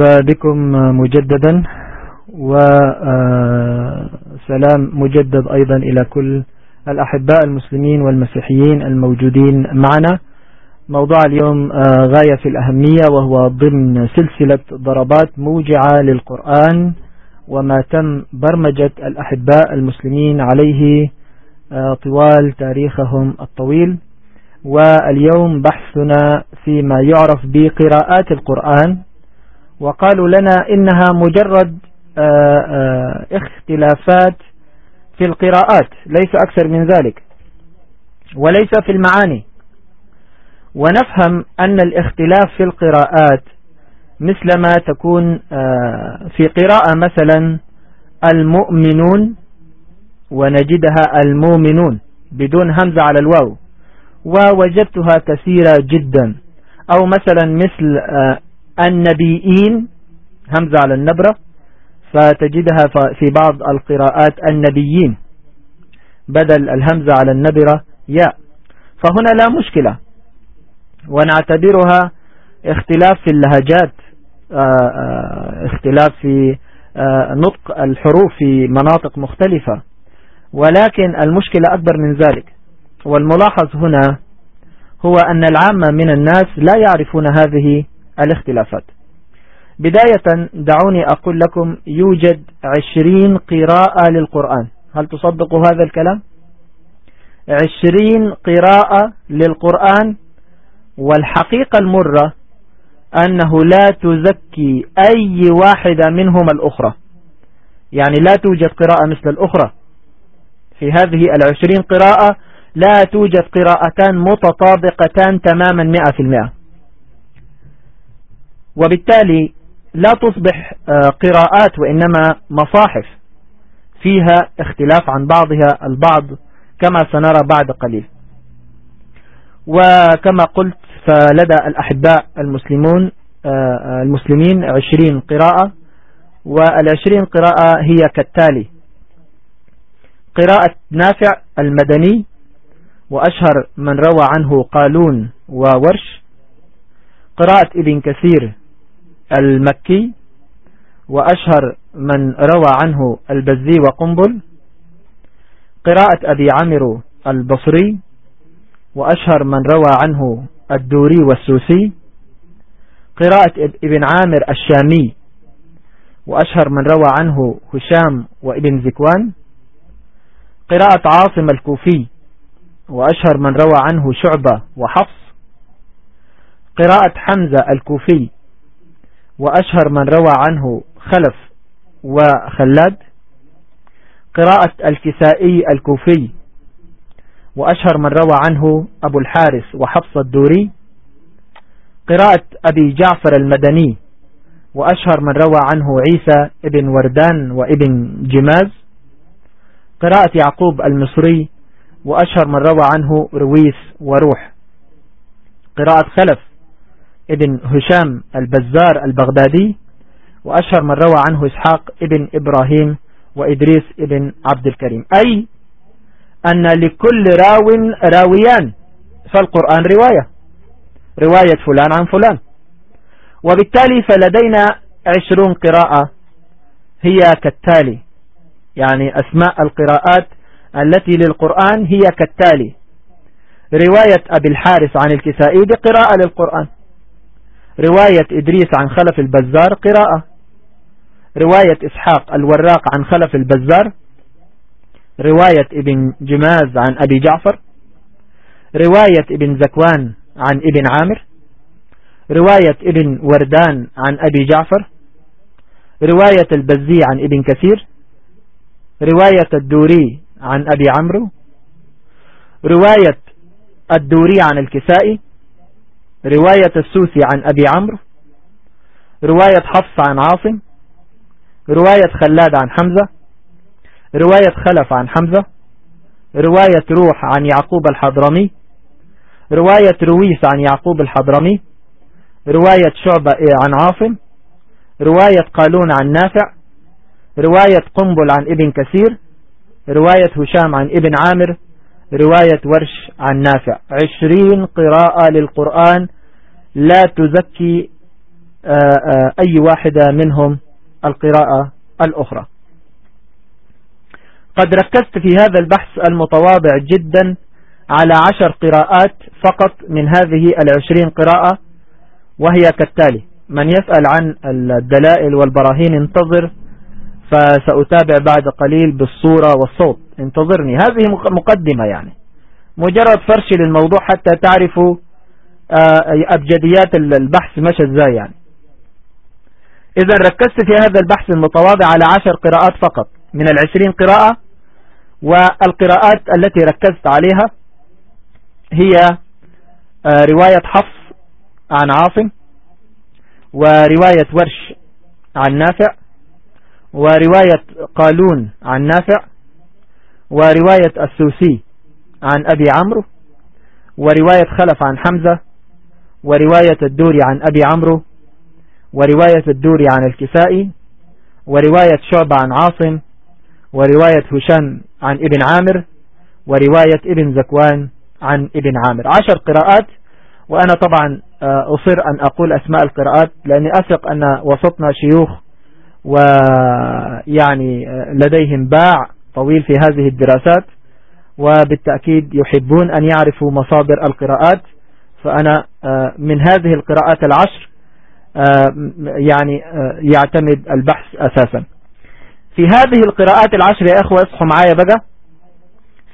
مرحبا بكم مجددا وسلام مجدد أيضا إلى كل الأحباء المسلمين والمسيحيين الموجودين معنا. موضوع اليوم غاية في الأهمية وهو ضمن سلسلة ضربات موجعة للقرآن وما تم برمجة الأحباء المسلمين عليه طوال تاريخهم الطويل. واليوم بحثنا فيما يعرف بقراءات القرآن وقالوا لنا إنها مجرد آه، آه، اختلافات في القراءات ليس أكثر من ذلك وليس في المعاني. ونفهم أن الاختلاف في القراءات مثلما تكون آه، في قراءة مثلا المؤمنون ونجدها المؤمنون بدون همزة على الواو ووجدتها كثيرة جدا. أو مثلا مثل النبيين همزة على النبرة فتجدها في بعض القراءات النبيين. بدل الهمزة على النبرة ياء. فهنا لا مشكلة. ونعتبرها اختلاف في اللهجات آه، آه، اختلاف في آه، نطق الحروف في مناطق مختلفة. ولكن المشكلة أكبر من ذلك. والملاحظ هنا هو أن العامة من الناس لا يعرفون هذه الاختلافات. بداية دعوني أقول لكم يوجد عشرين قراءة للقرآن. هل تصدقوا هذا الكلام؟ عشرين قراءة للقرآن والحقيقة المرة أنه لا تزكي أي واحدة منهم الأخرى. يعني لا توجد قراءة مثل الأخرى. في هذه العشرين قراءة لا توجد قراءتان متطابقتان تماما مئة في المئة. وبالتالي لا تصبح آه، قراءات وإنما مصاحف فيها اختلاف عن بعضها البعض كما سنرى بعد قليل. وكما قلت فلدى الأحباء المسلمون آه، آه، المسلمين عشرين قراءة والعشرين قراءة هي كالتالي قراءة نافع المدني وأشهر من روى عنه قالون وورش قراءة ابن كثير المكي وأشهر من روى عنه البزي وقنبل قراءة أبي عمرو البصري وأشهر من روى عنه الدوري والسوسي قراءة ابن عامر الشامي وأشهر من روى عنه هشام وابن زكوان قراءة عاصم الكوفي وأشهر من روى عنه شعبة وحفص قراءة حمزة الكوفي وأشهر من روى عنه خلف وخلاد. قراءة الكسائي الكوفي وأشهر من روى عنه أبو الحارث وحفص الدوري. قراءة أبي جعفر المدني وأشهر من روى عنه عيسى ابن وردان وابن جماز. قراءة يعقوب المصري وأشهر من روى عنه رويس وروح. قراءة خلف ابن هشام البزار البغدادي وأشهر من روى عنه إسحاق ابن إبراهيم وإدريس ابن عبد الكريم. أي أن لكل راو راويان فالقرآن رواية رواية فلان عن فلان. وبالتالي فلدينا عشرون قراءة هي كالتالي يعني أسماء القراءات التي للقرآن هي كالتالي. رواية أبي الحارث عن الكسائي بقراءة للقرآن. رواية إدريس عن خلف البزار قراءة. رواية إسحاق الوراق عن خلف البزار. رواية ابن جماز عن أبي جعفر. رواية ابن زكوان عن ابن عامر. رواية ابن وردان عن أبي جعفر. رواية البزي عن ابن كثير. رواية الدوري عن أبي عمرو. رواية الدوري عن الكسائي. رواية السوسي عن أبي عمرو رواية حفص عن عاصم رواية خلاد عن حمزة رواية خلف عن حمزة رواية روح عن يعقوب الحضرمي رواية رويس عن يعقوب الحضرمي رواية شعبة عن عاصم رواية قالون عن نافع رواية قنبل عن ابن كثير رواية هشام عن ابن عامر رواية ورش عن نافع. عشرين قراءة للقرآن لا تزكي أي واحدة منهم القراءة الأخرى. قد ركزت في هذا البحث المتواضع جدا على عشر قراءات فقط من هذه العشرين قراءة وهي كالتالي من يسأل عن الدلائل والبراهين انتظر فسأتابع بعد قليل بالصورة والصوت. انتظرني. هذه مقدمة يعني. مجرد فرش للموضوع حتى تعرفوا آه، أبجديات البحث مشى إزاي يعني؟ إذا ركزت في هذا البحث المتواضع على عشر قراءات فقط من العشرين قراءة والقراءات التي ركزت عليها هي آه، رواية حفص عن عاصم ورواية ورش عن نافع ورواية قالون عن نافع ورواية السوسي عن أبي عمرو ورواية خلف عن حمزة ورواية الدوري عن أبي عمرو ورواية الدوري عن الكسائي ورواية شعبة عن عاصم ورواية هشام عن ابن عامر ورواية ابن زكوان عن ابن عامر. عشر قراءات وأنا طبعا آه، أصر أن أقول أسماء القراءات لأني أثق أن وسطنا شيوخ ويعني آه، لديهم باع طويل في هذه الدراسات وبالتأكيد يحبون أن يعرفوا مصادر القراءات. فأنا آه، من هذه القراءات العشر يعني يعتمد البحث أساسا. في هذه القراءات العشر يا أخوة اصحوا معايا بقى.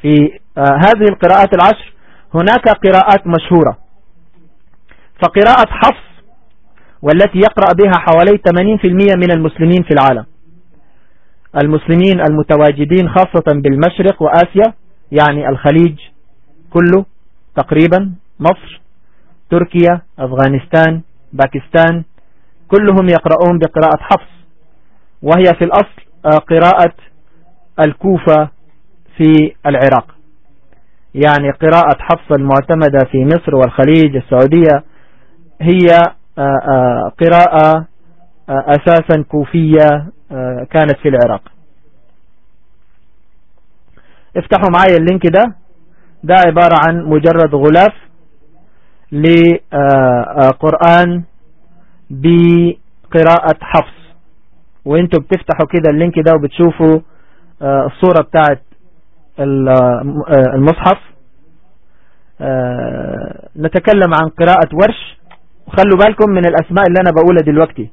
في هذه القراءات العشر هناك قراءات مشهورة. فقراءة حفص والتي يقرأ بها حوالي 80% من المسلمين في العالم. المسلمين المتواجدين خاصة بالمشرق وآسيا يعني الخليج كله تقريبا مصر. تركيا أفغانستان باكستان كلهم يقرؤون بقراءة حفص. وهي في الأصل آه، قراءة الكوفة في العراق. يعني قراءة حفص المعتمدة في مصر والخليج السعودية هي آه، آه، قراءة أساسا كوفية كانت في العراق. افتحوا معي ال link ده. ده عبارة عن مجرد غلاف لقرآن بقراءة حفص. وانتوا بتفتحوا كده ال link ده وبتشوفوا الصورة بتاعت المصحف. نتكلم عن قراءة ورش. وخلوا بالكم من الأسماء اللي أنا بقولها دلوقتي.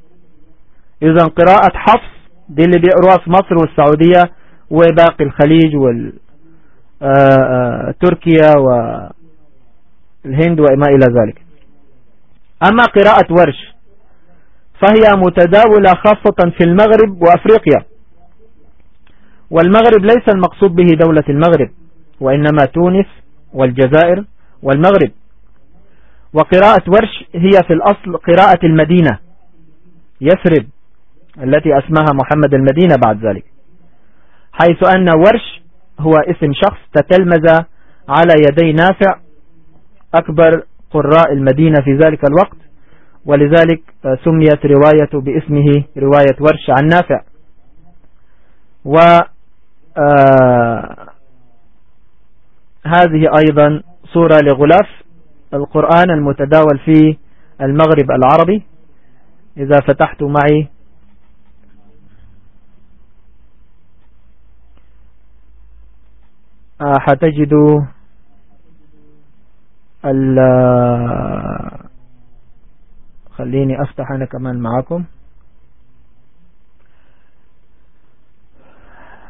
إذا قراءة حفص دي اللي بيقروها في مصر والسعودية وباقي الخليج وال والهند وما إلى ذلك. أما قراءة ورش فهي متداولة خاصة في المغرب وأفريقيا. والمغرب ليس المقصود به دولة المغرب وإنما تونس والجزائر والمغرب. وقراءة ورش هي في الأصل قراءة المدينة يثرب التي أسماها محمد المدينة بعد ذلك. حيث أن ورش هو اسم شخص تتلمذ على يدي نافع أكبر قراء المدينة في ذلك الوقت ولذلك سميت رواية باسمه رواية ورش عن نافع. و آه، هذه أيضا صورة لغلاف القرآن المتداول في المغرب العربي. إذا فتحت معي. حتجدوا ال خليني أفتح أنا كمان معكم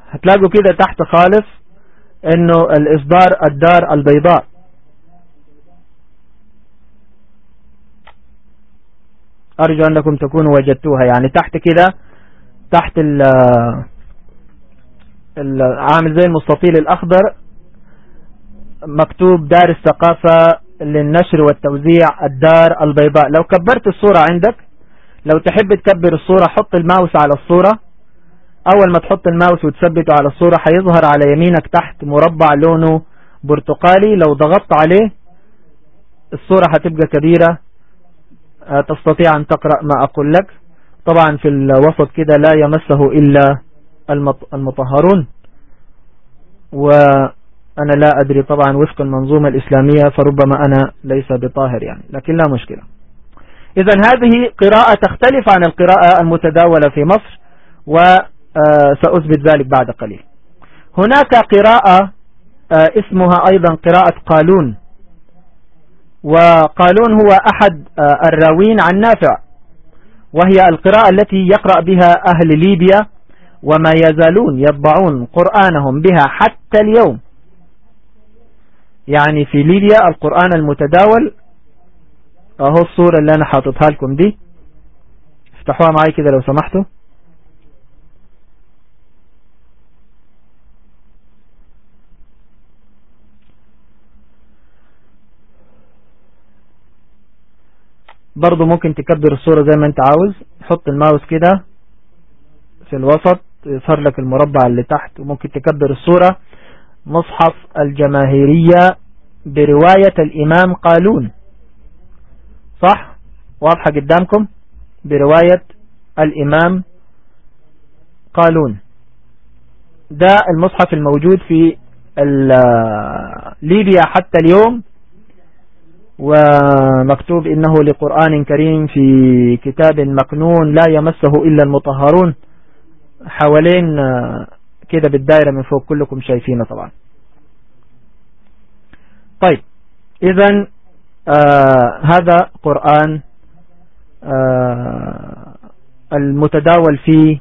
هتلاقوا كده تحت خالص إنه الإصدار الدار البيضاء. أرجو أنكم تكونوا وجدتوها. يعني تحت كده تحت ال عامل زي المستطيل الأخضر. مكتوب دار الثقافة للنشر والتوزيع الدار البيضاء. لو كبرت الصورة عندك لو تحب تكبر الصورة حط الماوس على الصورة. أول ما تحط الماوس وتثبته على الصورة هيظهر على يمينك تحت مربع لونه برتقالي. لو ضغطت عليه الصورة هتبقى كبيرة. آه، تستطيع أن تقرأ ما أقول لك. طبعا في الوسط كده لا يمسه إلا المطهرون. وأنا لا أدري طبعا وفق المنظومة الإسلامية فربما أنا ليس بطاهر يعني لكن لا مشكلة. إذا هذه قراءة تختلف عن القراءة المتداولة في مصر وسأثبت ذلك بعد قليل. هناك قراءة آه، اسمها أيضا قراءة قالون وقالون هو أحد آه، الراوين عن نافع وهي القراءة التي يقرأ بها أهل ليبيا وما يزالون يطبعون قرآنهم بها حتى اليوم. يعني في ليبيا القرآن المتداول أهو الصورة اللي أنا حاططها لكم دي. افتحوها معي كده لو سمحتوا. برضو ممكن تكبر الصورة زي ما أنت عاوز. حط الماوس كده في الوسط يظهر لك المربع اللي تحت وممكن تكبر الصورة. مصحف الجماهيرية برواية الإمام قالون. صح؟ واضحة قدامكم؟ برواية الإمام قالون. ده المصحف الموجود في ليبيا حتى اليوم ومكتوب إنه لقرآن كريم في كتاب مكنون لا يمسه إلا المطهرون حوالين كده بالدائرة من فوق كلكم شايفينه طبعا. طيب إذا آه هذا قرآن آه المتداول في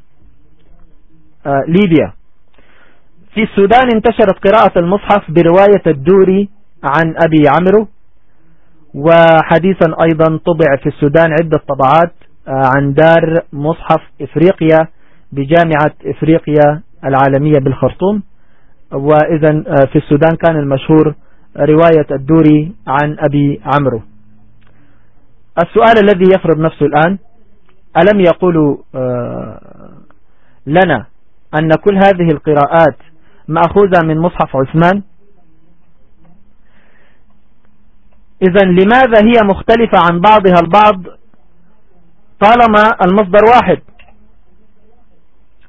آه ليبيا. في السودان انتشرت قراءة المصحف برواية الدوري عن أبي عمرو وحديثا أيضا طبع في السودان عدة طبعات عن دار مصحف إفريقيا بجامعة إفريقيا العالمية بالخرطوم. وإذا آه، في السودان كان المشهور رواية الدوري عن أبي عمرو. السؤال الذي يفرض نفسه الآن ألم يقولوا آه، لنا أن كل هذه القراءات مأخوذة من مصحف عثمان؟ إذا لماذا هي مختلفة عن بعضها البعض طالما المصدر واحد؟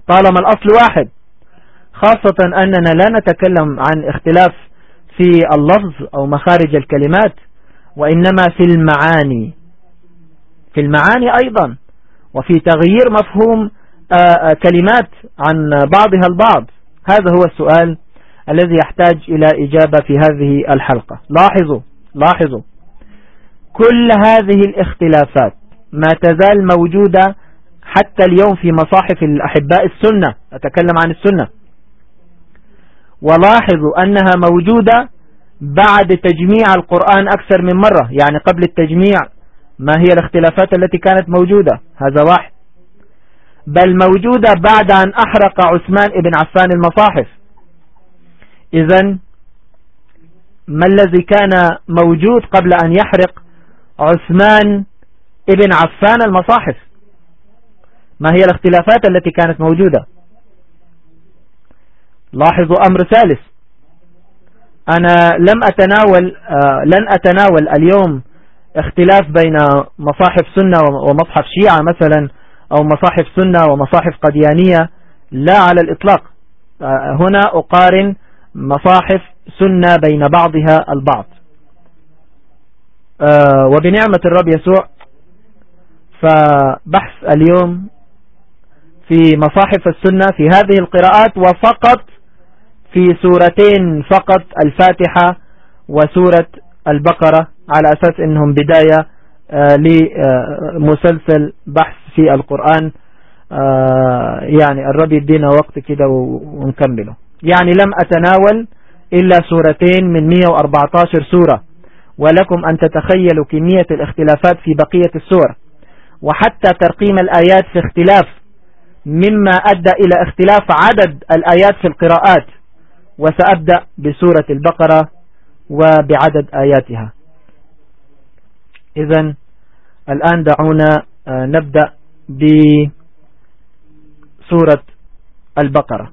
طالما الأصل واحد. خاصة أننا لا نتكلم عن اختلاف في اللفظ أو مخارج الكلمات وإنما في المعاني. في المعاني أيضا وفي تغيير مفهوم آه، آه، كلمات عن بعضها البعض. هذا هو السؤال الذي يحتاج إلى إجابة في هذه الحلقة. لاحظوا لاحظوا. كل هذه الاختلافات ما تزال موجودة حتى اليوم في مصاحف الأحباء السنة. أتكلم عن السنة. ولاحظوا أنها موجودة بعد تجميع القرآن أكثر من مرة يعني قبل التجميع ما هي الاختلافات التي كانت موجودة؟ هذا واحد. بل موجودة بعد أن أحرق عثمان ابن عفان المصاحف. إذا ما الذي كان موجود قبل أن يحرق عثمان ابن عفان المصاحف؟ ما هي الاختلافات التي كانت موجودة؟ لاحظوا أمر ثالث. أنا لم أتناول آه لن أتناول اليوم اختلاف بين مصاحف سنة ومصحف شيعة مثلا أو مصاحف سنة ومصاحف قديانية. لا على الإطلاق. آه هنا أقارن مصاحف سنة بين بعضها البعض. آه وبنعمة الرب يسوع فبحث اليوم في مصاحف السنة في هذه القراءات وفقط في سورتين فقط الفاتحة وسورة البقرة على أساس أنهم بداية آه لمسلسل بحث في القرآن آه يعني الرب يدينا وقت كده ونكمله. يعني لم أتناول إلا سورتين من 114 سورة ولكم أن تتخيلوا كمية الاختلافات في بقية السور وحتى ترقيم الآيات في اختلاف مما أدى إلى اختلاف عدد الآيات في القراءات. وسأبدأ بسورة البقرة وبعدد آياتها. إذا الآن دعونا آه، نبدأ بسورة البقرة.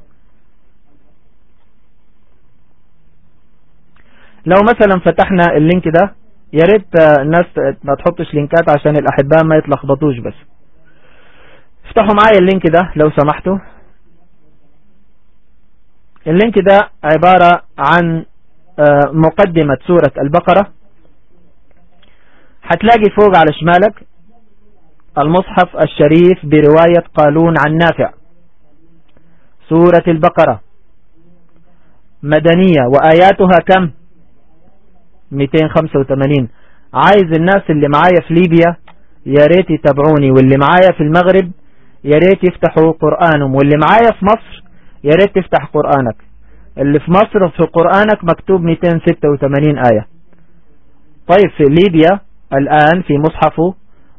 لو مثلا فتحنا اللينك ده يا ريت آه، الناس ما تحطش link ات عشان الأحباء ما يتلخبطوش بس. افتحوا معايا ال link ده لو سمحتوا. ال link ده عبارة عن آه، مقدمة سورة البقرة. هتلاقي فوق على شمالك المصحف الشريف برواية قالون عن نافع. سورة البقرة. مدنية. وآياتها كم؟ 285 عايز الناس اللي معايا في ليبيا يا ريت يتابعوني واللي معايا في المغرب يا ريت يفتحوا قرآنهم واللي معايا في مصر يا ريت تفتح قرآنك. اللي في مصر في قرآنك مكتوب 286 آية. طيب في ليبيا الآن في مصحفه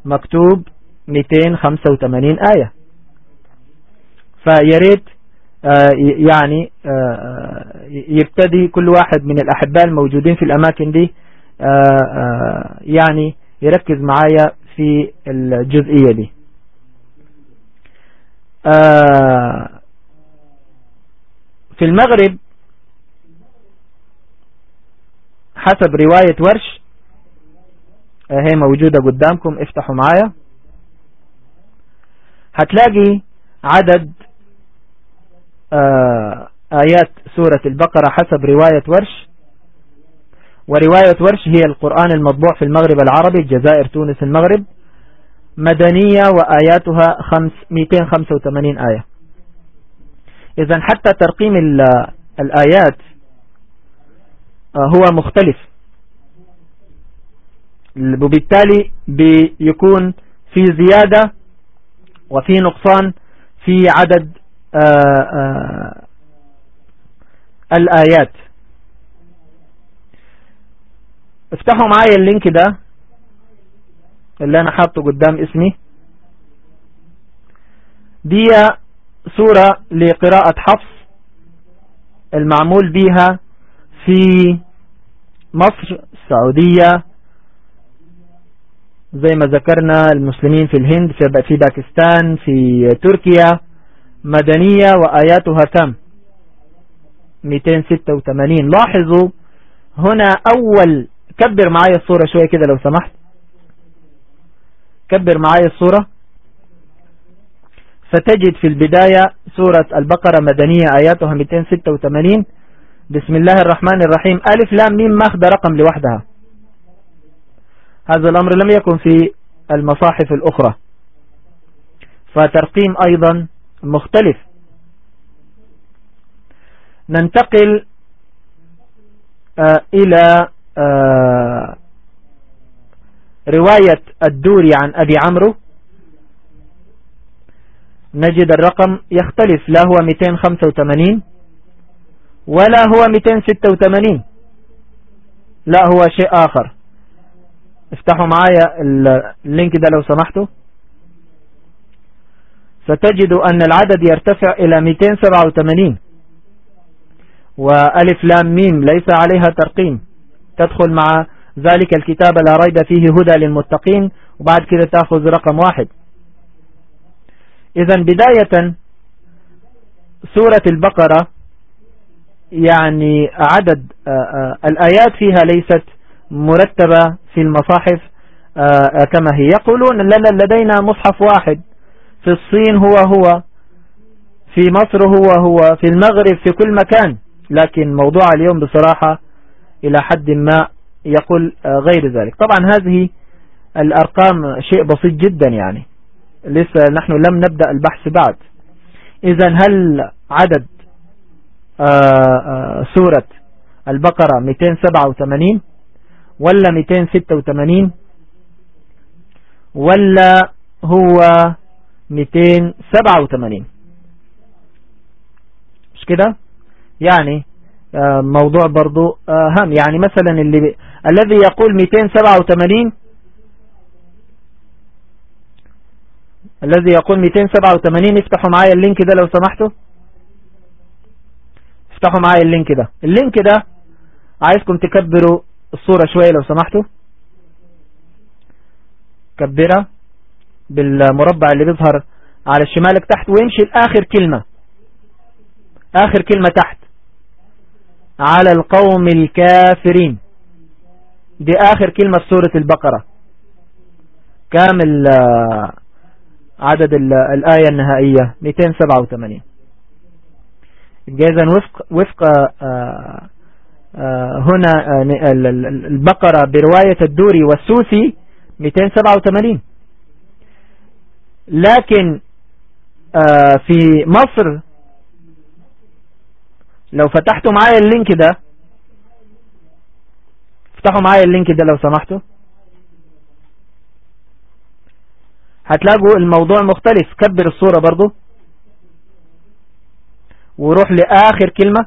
مكتوب 285 آية. فياريت آه، يعني آه، آه، يبتدي كل واحد من الأحباء الموجودين في الأماكن دي يعني يركز معايا في الجزئية دي. في المغرب حسب رواية ورش هي موجودة قدامكم افتحوا معايا. هتلاقي عدد آه، آيات سورة البقرة حسب رواية ورش. ورواية ورش هي القرآن المطبوع في المغرب العربي الجزائر تونس المغرب مدنية وآياتها 285 آية. إذا حتى ترقيم الآيات آه، هو مختلف. وبالتالي بيكون في زيادة وفي نقصان في عدد آه، آه، الآيات. افتحوا معايا اللينك ده اللي أنا حاطه قدام اسمي. دي صورة لقراءة حفص المعمول بيها في مصر السعودية. زي ما ذكرنا المسلمين في الهند في باكستان في تركيا. مدنية وآياتها كم؟ 286 لاحظوا هنا أول كبر معايا الصورة شوية كده لو سمحت. كبر معايا الصورة. فتجد في البداية سورة البقرة مدنية آياتها 286 بسم الله الرحمن الرحيم. ألف لام ميم ماخذ رقم لوحدها. هذا الأمر لم يكن في المصاحف الأخرى. فترقيم أيضا مختلف. ننتقل آه إلى آه رواية الدوري عن أبي عمرو. نجد الرقم يختلف. لا هو 285 ولا هو 286 لا هو شيء آخر. افتحوا معايا اللينك ده لو سمحتوا. ستجدوا أن العدد يرتفع إلى 287 وألف لام ميم ليس عليها ترقيم. تدخل مع ذلك الكتاب لا ريب فيه هدى للمتقين. وبعد كده تأخذ رقم واحد. إذا بداية سورة البقرة يعني عدد آه، آه، الآيات فيها ليست مرتبة في المصاحف آه، كما هي. يقولون لدينا مصحف واحد في الصين هو هو في مصر هو هو في المغرب في كل مكان. لكن موضوع اليوم بصراحة إلى حد ما يقول غير ذلك. طبعا هذه الأرقام شيء بسيط جدا يعني. لسه نحن لم نبدأ البحث بعد. إذا هل عدد سورة البقرة 287 ولا 286 ولا هو 287 مش كده؟ يعني آه، موضوع برضو آه، هام. يعني مثلا اللي. الذي يقول 287 الذي يقول 287 افتحوا معايا ال link ده لو سمحتوا. افتحوا معايا ال link ده. ال link ده عايزكم تكبروا الصورة شوية لو سمحتوا. كبرها بالمربع اللي بيظهر على الشمالك تحت ويمشي لآخر كلمة. آخر كلمة تحت. على القوم الكافرين. دي آخر كلمة في سورة البقرة. كامل آه، عدد الآية النهائية 287 إذا وفق, وفق آه، آه، هنا آه، البقرة برواية الدوري والسوسي 287 لكن في مصر لو فتحتوا معايا ال link ده افتحوا معايا ال link ده لو سمحتوا. هتلاقوا الموضوع مختلف. كبر الصورة برضو. وروح لآخر كلمة.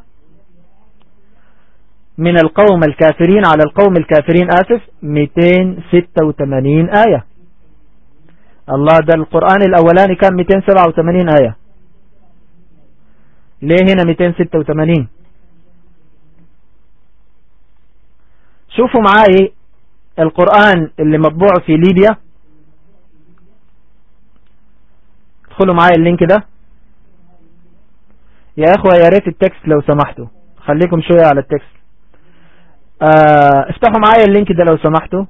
من القوم الكافرين على القوم الكافرين آسف. 286 آية. الله ده القرآن الأولاني كان 287 آية. ليه هنا 286 شوفوا معاي القرآن اللي مطبوع في ليبيا. ادخلوا معايا اللينك ده. يا اخوة يا ريت ال text لو سمحتوا. خليكم شوية على ال text. آه افتحوا معايا ال link ده لو سمحتوا.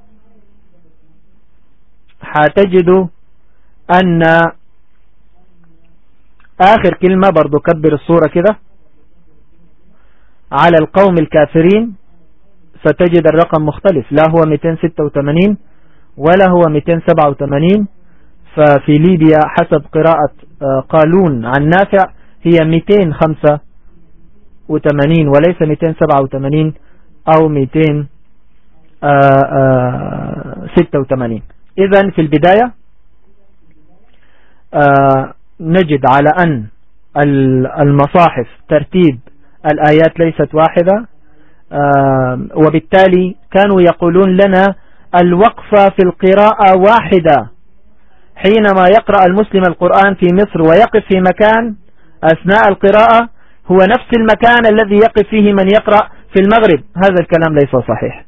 هتجدوا أن آخر كلمة برضو كبر الصورة كده. على القوم الكافرين ستجد الرقم مختلف. لا هو 286 ولا هو 287 ففي ليبيا حسب قراءة آه، قالون عن نافع هي 285 وليس 287 أو 286 إذا في البداية آه، نجد على أن المصاحف ترتيب الآيات ليست واحدة وبالتالي كانوا يقولون لنا الوقفة في القراءة واحدة. حينما يقرأ المسلم القرآن في مصر ويقف في مكان أثناء القراءة هو نفس المكان الذي يقف فيه من يقرأ في المغرب. هذا الكلام ليس صحيح.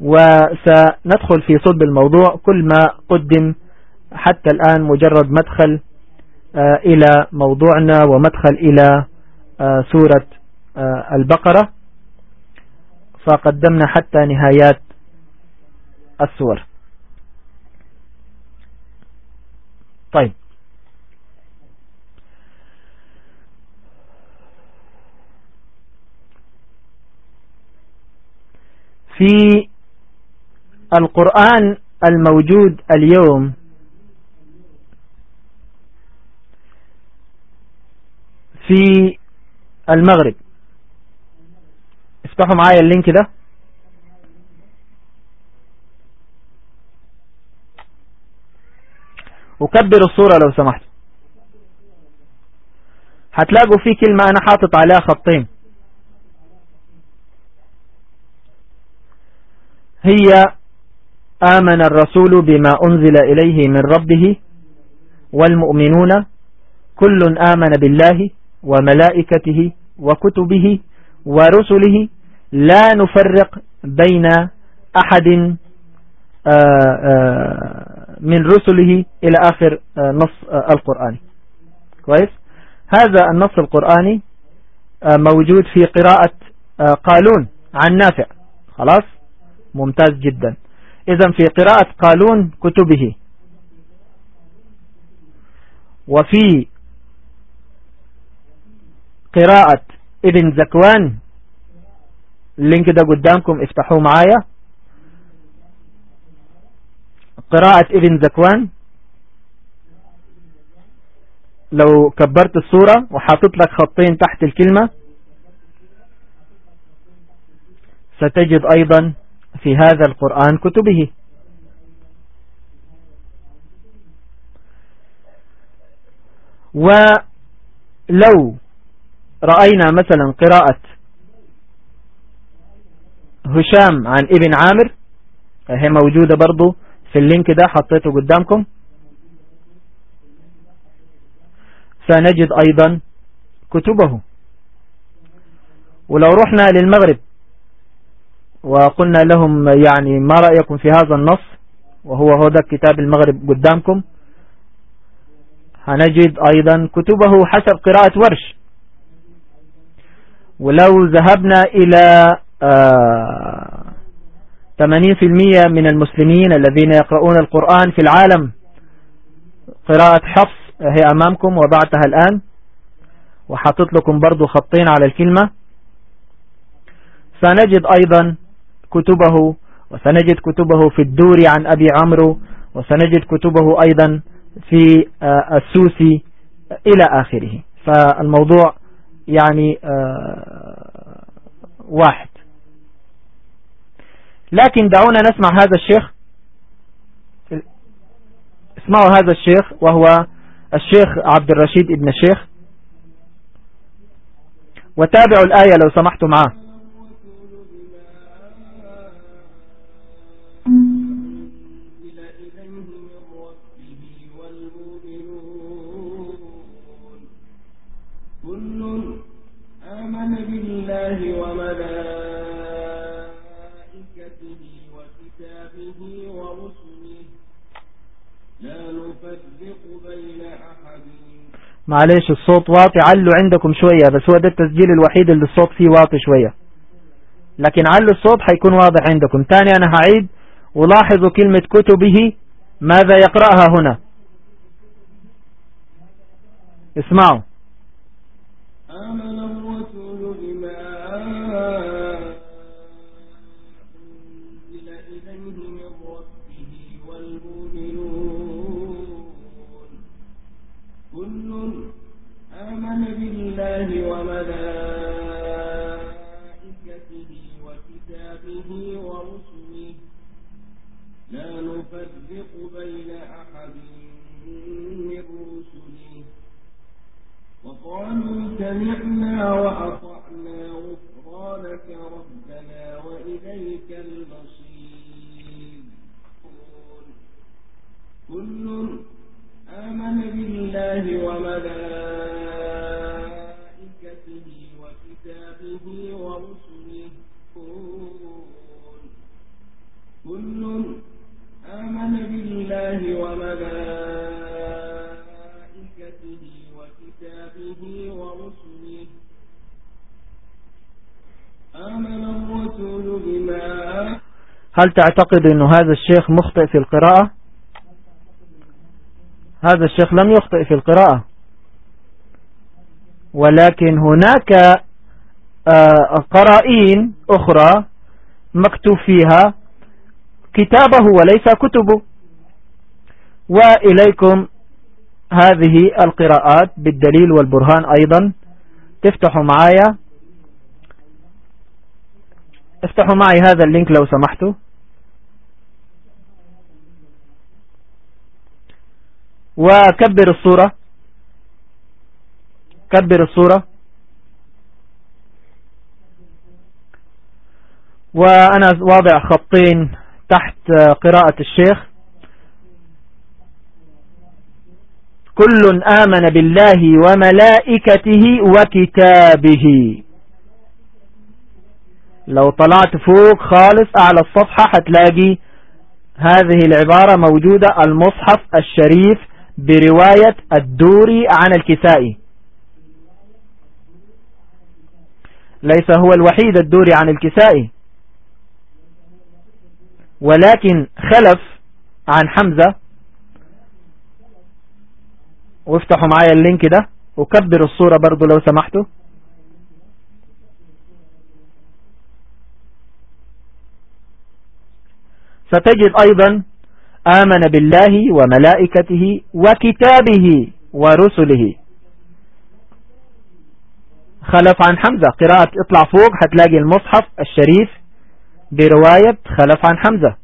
وسندخل في صلب الموضوع. كل ما قدم حتى الآن مجرد مدخل آه، إلى موضوعنا ومدخل إلى آه، سورة آه، البقرة. فقدمنا حتى نهايات السور. طيب. في القرآن الموجود اليوم في المغرب. افتحوا معايا اللينك ده. وكبر الصورة لو سمحت. هتلاقوا في كلمة أنا حاطط عليها خطين. هي آمن الرسول بما أنزل إليه من ربه والمؤمنون كل آمن بالله وملائكته وكتبه ورسله لا نفرق بين أحد آه، آه، من رسله إلى آخر آه، نص القرآني كويس؟ هذا النص القرآني موجود في قراءة قالون عن نافع. خلاص؟ ممتاز جدا. إذا في قراءة قالون كتبه. وفي قراءة ابن زكوان اللينك ده قدامكم افتحوه معايا. قراءة ابن زكوان لو كبرت الصورة وحاطط لك خطين تحت الكلمة ستجد أيضا في هذا القرآن كتبه. ولو رأينا مثلا قراءة هشام عن ابن عامر هي موجودة برضو في اللينك ده حطيته قدامكم. سنجد أيضا كتبه. ولو رحنا للمغرب وقلنا لهم يعني ما رأيكم في هذا النص وهو هذا كتاب المغرب قدامكم هنجد أيضا كتبه حسب قراءة ورش. ولو ذهبنا إلى 80% آه، من المسلمين الذين يقرؤون القرآن في العالم. قراءة حفص هي أمامكم وضعتها الآن. وحطت لكم برضو خطين على الكلمة. سنجد أيضا كتبه وسنجد كتبه في الدور عن أبي عمرو وسنجد كتبه أيضا في آه، السوسي إلى آخره. فالموضوع يعني آه، واحد. لكن دعونا نسمع هذا الشيخ. اسمعوا هذا الشيخ وهو الشيخ عبد الرشيد ابن الشيخ. وتابعوا الآية لو سمحتوا معاه معلش الصوت واطي. علوا عندكم شوية بس هو ده التسجيل الوحيد اللي الصوت فيه واطي شوية. لكن علوا الصوت حيكون واضح عندكم. تاني أنا هعيد ولاحظوا كلمة كتبه. ماذا يقرأها هنا؟ اسمعوا. هل تعتقد أن هذا الشيخ مخطئ في القراءة؟ هذا الشيخ لم يخطئ في القراءة. ولكن هناك آه، قرائين أخرى مكتوب فيها كتابه وليس كتبه. وإليكم هذه القراءات بالدليل والبرهان أيضا. تفتحوا معايا. افتحوا معي هذا اللينك لو سمحتوا. وكبر الصورة. كبر الصورة. وأنا واضع خطين تحت قراءة الشيخ. كل آمن بالله وملائكته وكتابه. لو طلعت فوق خالص أعلى الصفحة هتلاقي هذه العبارة موجودة المصحف الشريف برواية الدوري عن الكسائي. ليس هو الوحيد الدوري عن الكسائي. ولكن خلف عن حمزة. وافتحوا معايا اللينك ده. وكبروا الصورة برضو لو سمحتوا. ستجد أيضا آمن بالله وملائكته وكتابه ورسله. خلف عن حمزة. قراءة اطلع فوق هتلاقي المصحف الشريف برواية خلف عن حمزة.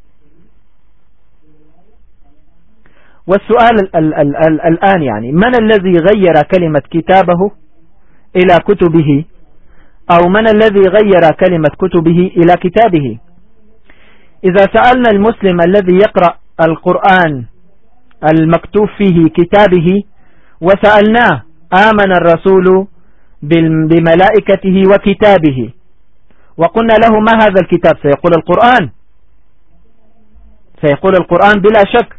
والسؤال ال ال ال الآن يعني من الذي غير كلمة كتابه إلى كتبه؟ أو من الذي غير كلمة كتبه إلى كتابه؟ إذا سألنا المسلم الذي يقرأ القرآن المكتوب فيه كتابه وسألناه آمن الرسول بملائكته وكتابه. وقلنا له ما هذا الكتاب؟ سيقول القرآن. سيقول القرآن بلا شك.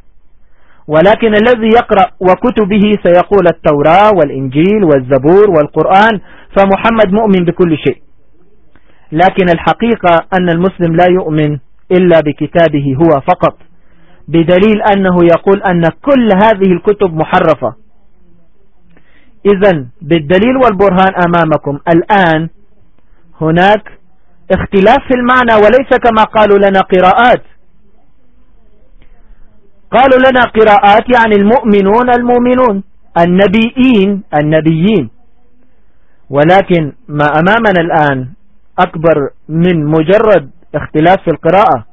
ولكن الذي يقرأ وكتبه سيقول التوراة والإنجيل والزبور والقرآن. فمحمد مؤمن بكل شيء. لكن الحقيقة أن المسلم لا يؤمن إلا بكتابه هو فقط. بدليل أنه يقول أن كل هذه الكتب محرفة. إذا بالدليل والبرهان أمامكم. الآن هناك اختلاف في المعنى وليس كما قالوا لنا قراءات. قالوا لنا قراءات يعني المؤمنون المؤمنون النبيين النبيين. ولكن ما أمامنا الآن أكبر من مجرد اختلاف في القراءة.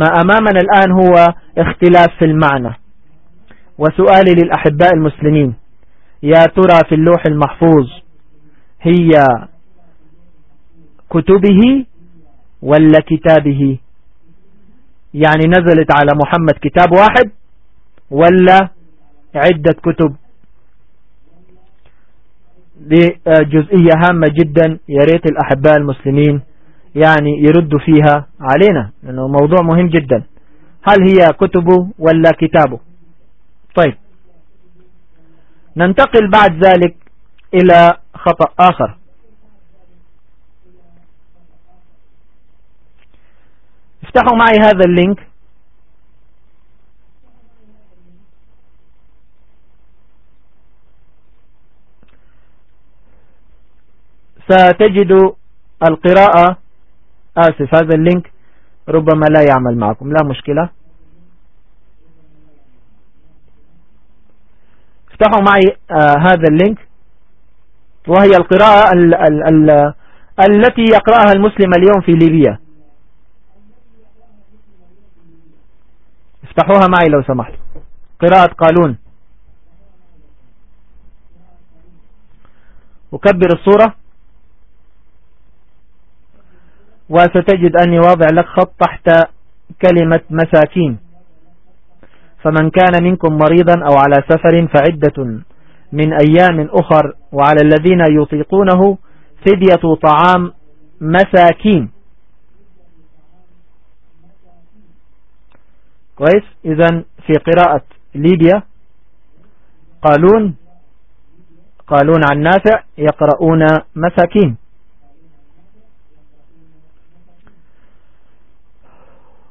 ما أمامنا الآن هو اختلاف في المعنى. وسؤالي للأحباء المسلمين يا ترى في اللوح المحفوظ هي كتبه ولا كتابه؟ يعني نزلت على محمد كتاب واحد ولا عدة كتب؟ دي جزئية هامة جدا يا ريت الأحباء المسلمين يعني يردوا فيها علينا لأنه موضوع مهم جدا. هل هي كتبه ولا كتابه؟ طيب. ننتقل بعد ذلك إلى خطأ آخر. افتحوا معي هذا اللينك. ستجد القراءة آسف هذا ال link ربما لا يعمل معكم لا مشكلة. افتحوا معي آه هذا ال link. وهي القراءة ال ال ال التي يقرأها المسلم اليوم في ليبيا. افتحوها معي لو سمحت. قراءة قالون. أكبر الصورة. وستجد أني واضع لك خط تحت كلمة مساكين. فمن كان منكم مريضا أو على سفر فعدة من أيام أخر وعلى الذين يطيقونه فدية طعام مساكين. كويس؟ إذا في قراءة ليبيا قالون قالون عن نافع يقرؤون مساكين.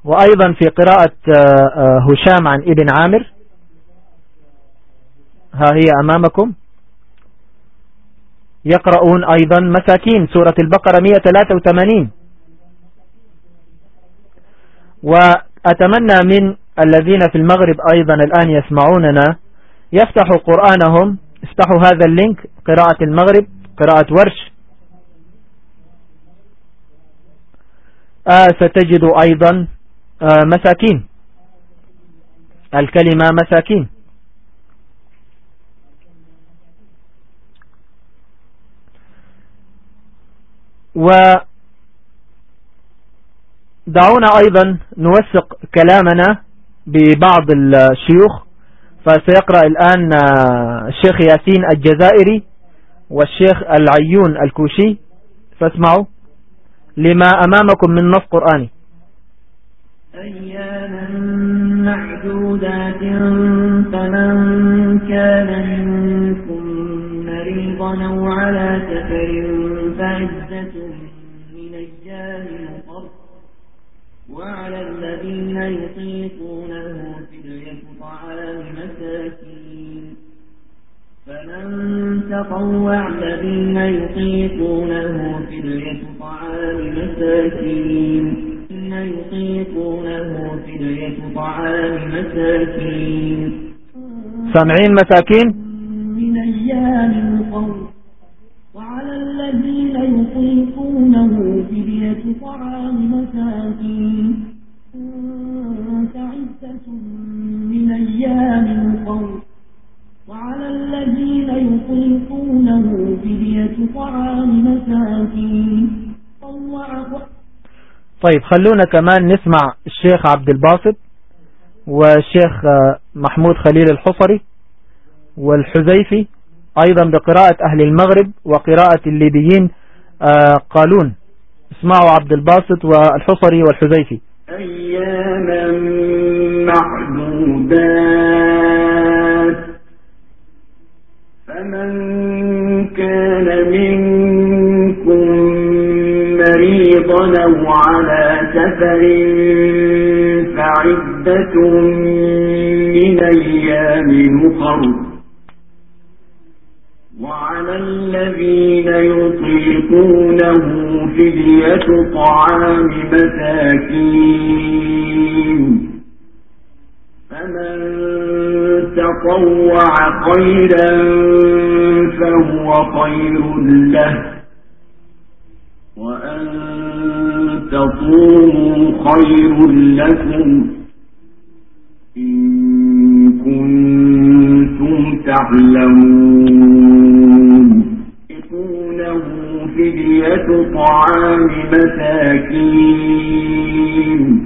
وأيضا في قراءة آه، آه، هشام عن ابن عامر. ها هي أمامكم. يقرؤون أيضا مساكين سورة البقرة 183 وأتمنى من الذين في المغرب أيضا الآن يسمعوننا يفتحوا قرآنهم. افتحوا هذا اللينك قراءة المغرب قراءة ورش. آه ستجد أيضا مساكين. الكلمة مساكين. ودعونا أيضا نوثق كلامنا ببعض الشيوخ فسيقرأ الآن آه، الشيخ ياسين الجزائري والشيخ العيون الكوشي. فاسمعوا. لما أمامكم من نص قرآني. أياما معدودات فمن كان منكم مريضا أو على سفر فعزة من أيام أخر وعلى الذين يطيقونه فدية طعام مساكين فمن تطوع الذين يطيقونه فدية طعام مساكين يطيقونه فدية طعام مساكين. سامعين مساكين؟ من أيام القول. وعلى الذين يطيقونه فدية طعام مساكين. عدة من أيام القول. وعلى الذين يطيقونه فدية طعام مساكين. طوع طيب خلونا كمان نسمع الشيخ عبد الباسط والشيخ آه، محمود خليل الحصري والحزيفي أيضا بقراءة أهل المغرب وقراءة الليبيين آه، قالون. اسمعوا عبد الباسط والحصري والحزيفي أياما معدودات فمن كان منكم أو على سفر فعدة من أيام أخر وعلى الذين يطيقونه فدية طعام مساكين. فمن تطوع خيرا فهو خير له. وأن تصوموا خير لكم إن كنتم تعلمون. يكونه فدية طعام مساكين.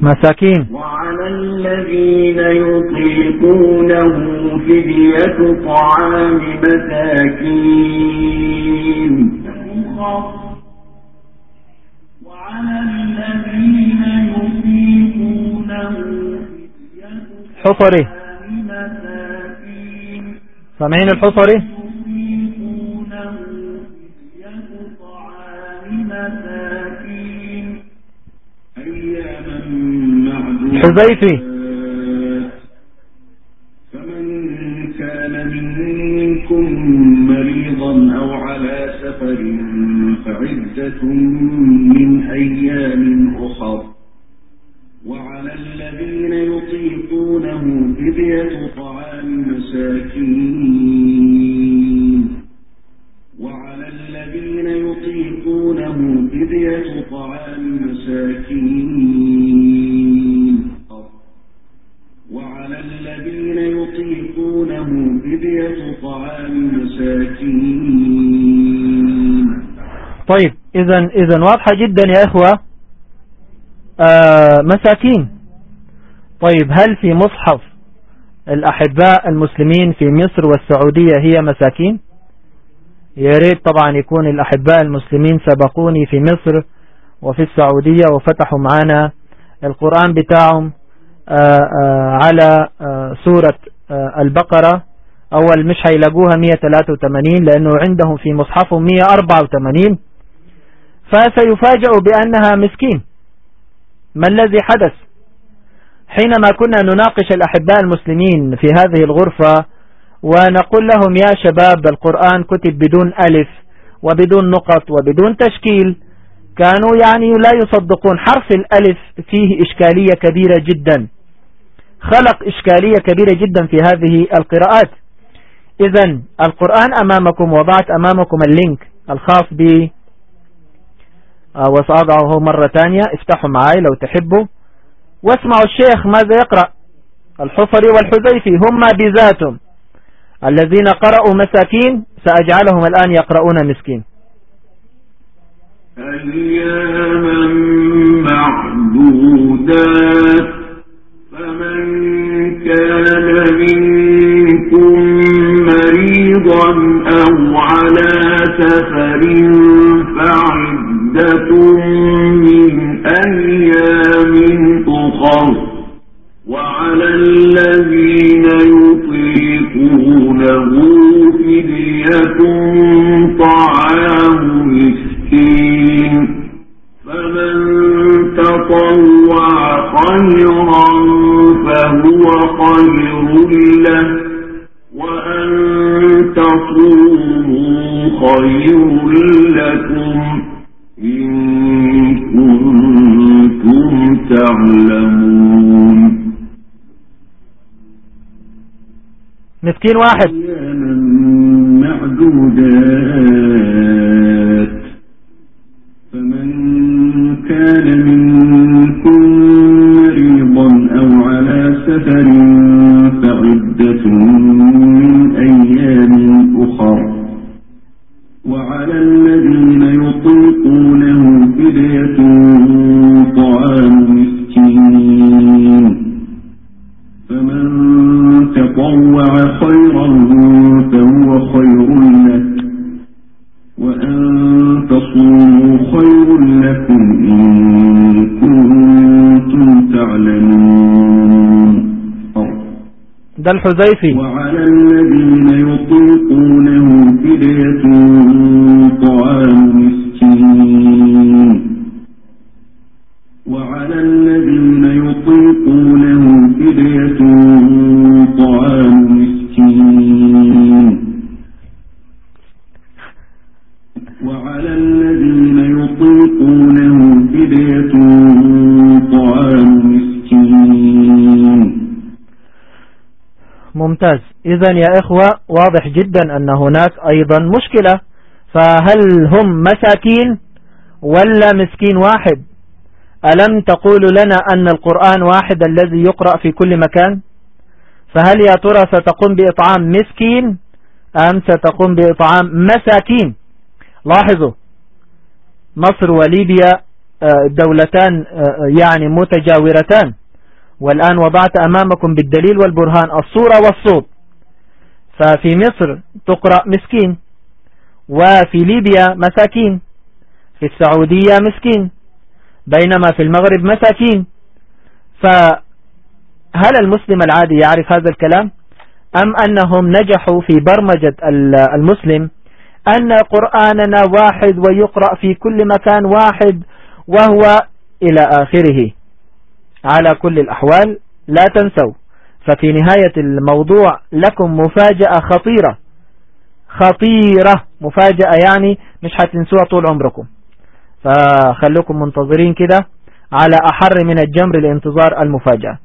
مساكين. وعلى الذين يطيقونه فدية طعام مساكين. حصري سامعين الحصري؟ حذيفي. فمن كان منكم مريضا أو على سفر فعدة من أيام أخر. وعلى الذين يطيقونه فدية طعام مساكين. وعلى الذين يطيقونه فدية طعام مساكين. طيب اذا اذا واضحة جدا يا إخوة. آه مساكين. طيب هل في مصحف الأحباء المسلمين في مصر والسعودية هي مساكين؟ يا ريت طبعا يكون الأحباء المسلمين سبقوني في مصر وفي السعودية وفتحوا معنا القرآن بتاعهم آه آه على سورة البقرة. أول مش هيلاقوها 183 لأنه عندهم في مصحفهم 184 فسيفاجئوا بأنها مسكين. ما الذي حدث؟ حينما كنا نناقش الأحباء المسلمين في هذه الغرفة ونقول لهم يا شباب القرآن كتب بدون ألف وبدون نقط وبدون تشكيل. كانوا يعني لا يصدقون. حرف الألف فيه إشكالية كبيرة جدا. خلق إشكالية كبيرة جدا في هذه القراءات. إذا القرآن أمامكم وضعت أمامكم اللينك الخاص ب وسأضعه مرة ثانية افتحوا معي لو تحبوا. واسمعوا الشيخ ماذا يقرأ. الحصري والحذيفي هما بذاتهم. الذين قرأوا مساكين سأجعلهم الآن يقرؤون مسكين. أياما معدودات. فمن كان منكم مريضا أو على سفر فعدة من أيام أخر وعلى الذين يطيقونه فدية طعام مسكين فمن تطوع خيرا فهو خير له وأن تصوموا خير لكم كنتم تعلمون. مسكين واحد. معدودات. فمن كان منكم مريضا أو على سفر فعدة من أيام أخر. وعلى الذين يطيقونه فدية طعام مسكين. فمن تطوع خيرا فهو خير له وأن تصوموا خير لكم إن كنتم تعلمون. ده الحذيفي. وعلى الذين يطيقونه فدية طعام مسكين. وعلى الذين يطيقونه فدية طعام مسكين. وعلى الذين يطيقونه فدية طعام ممتاز. إذا يا إخوة واضح جدا أن هناك أيضا مشكلة. فهل هم مساكين ولا مسكين واحد؟ ألم تقول لنا أن القرآن واحد الذي يقرأ في كل مكان؟ فهل يا ترى ستقوم بإطعام مسكين أم ستقوم بإطعام مساكين؟ لاحظوا مصر وليبيا آه، دولتان آه، يعني متجاورتان. والآن وضعت أمامكم بالدليل والبرهان الصورة والصوت. ففي مصر تقرأ مسكين وفي ليبيا مساكين في السعودية مسكين بينما في المغرب مساكين. فهل المسلم العادي يعرف هذا الكلام؟ أم أنهم نجحوا في برمجة المسلم أن قرآننا واحد ويقرأ في كل مكان واحد وهو إلى آخره؟ على كل الأحوال لا تنسوا. ففي نهاية الموضوع لكم مفاجأة خطيرة. خطيرة. مفاجأة يعني مش هتنسوها طول عمركم. فخلوكم منتظرين كده على أحر من الجمر لانتظار المفاجأة.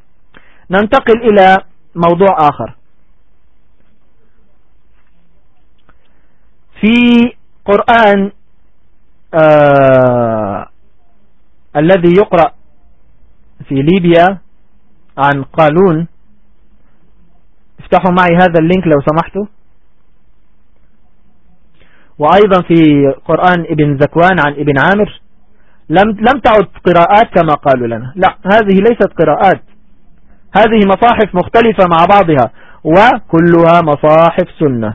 ننتقل إلى موضوع آخر. في قرآن آه الذي يقرأ في ليبيا عن قالون. افتحوا معي هذا اللينك لو سمحتوا. وأيضا في قرآن ابن زكوان عن ابن عامر. لم لم تعد قراءات كما قالوا لنا. لا هذه ليست قراءات. هذه مصاحف مختلفة مع بعضها. وكلها مصاحف سنة.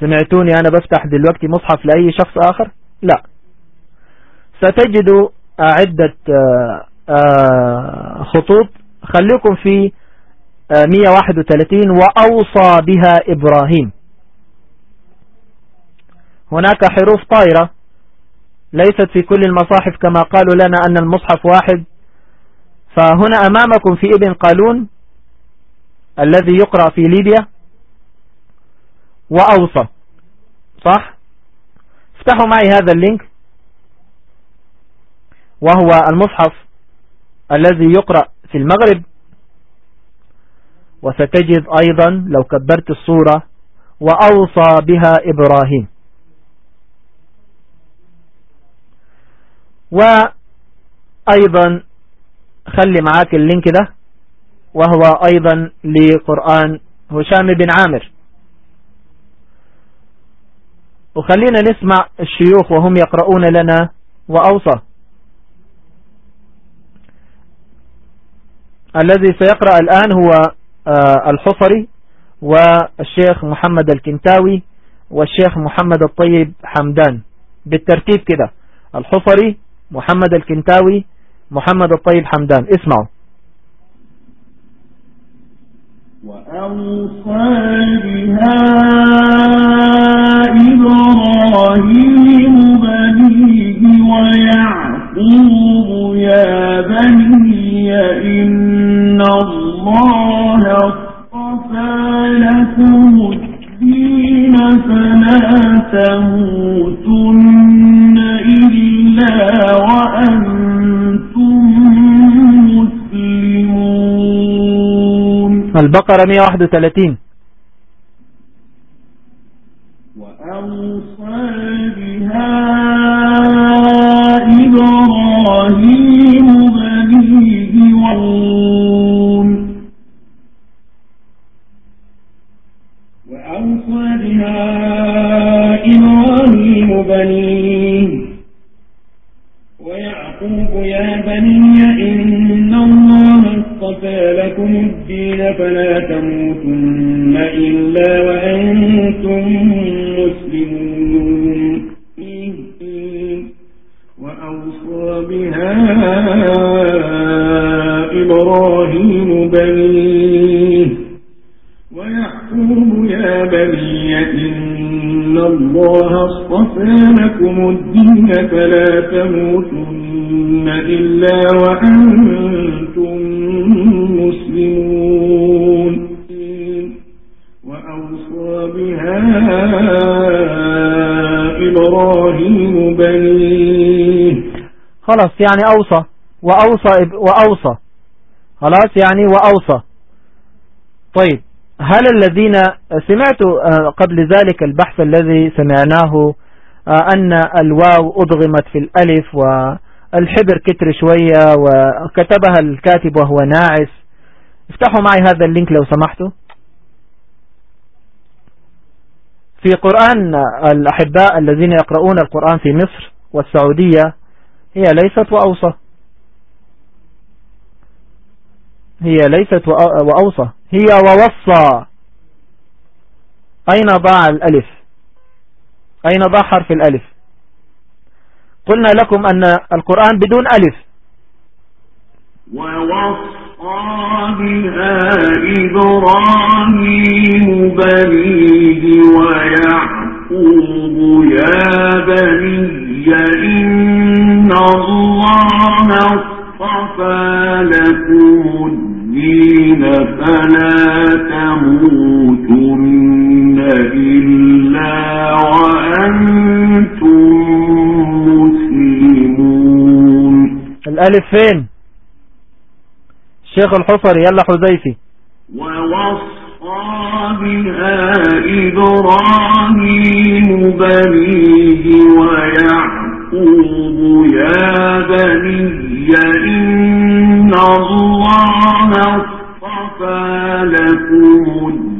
سمعتوني أنا بفتح دلوقتي مصحف لأي شخص آخر؟ لا. ستجدوا عدة آه، خطوط. خليكم في 131 آه، وأوصى بها إبراهيم. هناك حروف طائرة ليست في كل المصاحف كما قالوا لنا أن المصحف واحد. فهنا أمامكم في ابن قالون الذي يقرأ في ليبيا. وأوصى. صح؟ افتحوا معي هذا اللينك. وهو المصحف. الذي يقرأ في المغرب. وستجد أيضا لو كبرت الصورة وأوصى بها إبراهيم. وأيضا خلي معاك اللينك ده وهو أيضا لقرآن هشام بن عامر. وخلينا نسمع الشيوخ وهم يقرؤون لنا وأوصى. الذي سيقرأ الآن هو آه، الحصري والشيخ محمد الكنتاوي والشيخ محمد الطيب حمدان. بالترتيب كده الحصري محمد الكنتاوي محمد الطيب حمدان. اسمعوا. وأوصى بها إبراهيم بنيه ويعقوب يا بني إن الله اصطفى لكم الدين فلا تموتن إلا وأنتم مسلمون البقرة 131 وأوصى بها إبراهيم تموتن إلا وأنتم مسلمون. وأوصى بها إبراهيم بنيه. خلاص يعني أوصى. وأوصى وأوصى. خلاص يعني وأوصى. طيب هل الذين سمعت قبل ذلك البحث الذي سمعناه أن الواو أضغمت في الألف والحبر كتر شوية وكتبها الكاتب وهو ناعس. افتحوا معي هذا اللينك لو سمحتوا. في قرآن الأحباء الذين يقرؤون القرآن في مصر والسعودية هي ليست وأوصى. هي ليست وأوصى. هي ووصى. أين ضاع الألف؟ أين ضاع حرف الألف؟ قلنا لكم أن القرآن بدون ألف. ووصى بها إبراهيم بنيه ويعقوب يا بني إن الله اصطفى لكم الدين فلا تموتن إلا وأنتم مسلمون الألف فين؟ شيخ الحصر يلا حذيفي. ووصى بها إبراهيم بنيه ويعقوب يا بني إن الله اصطفى لكم الدين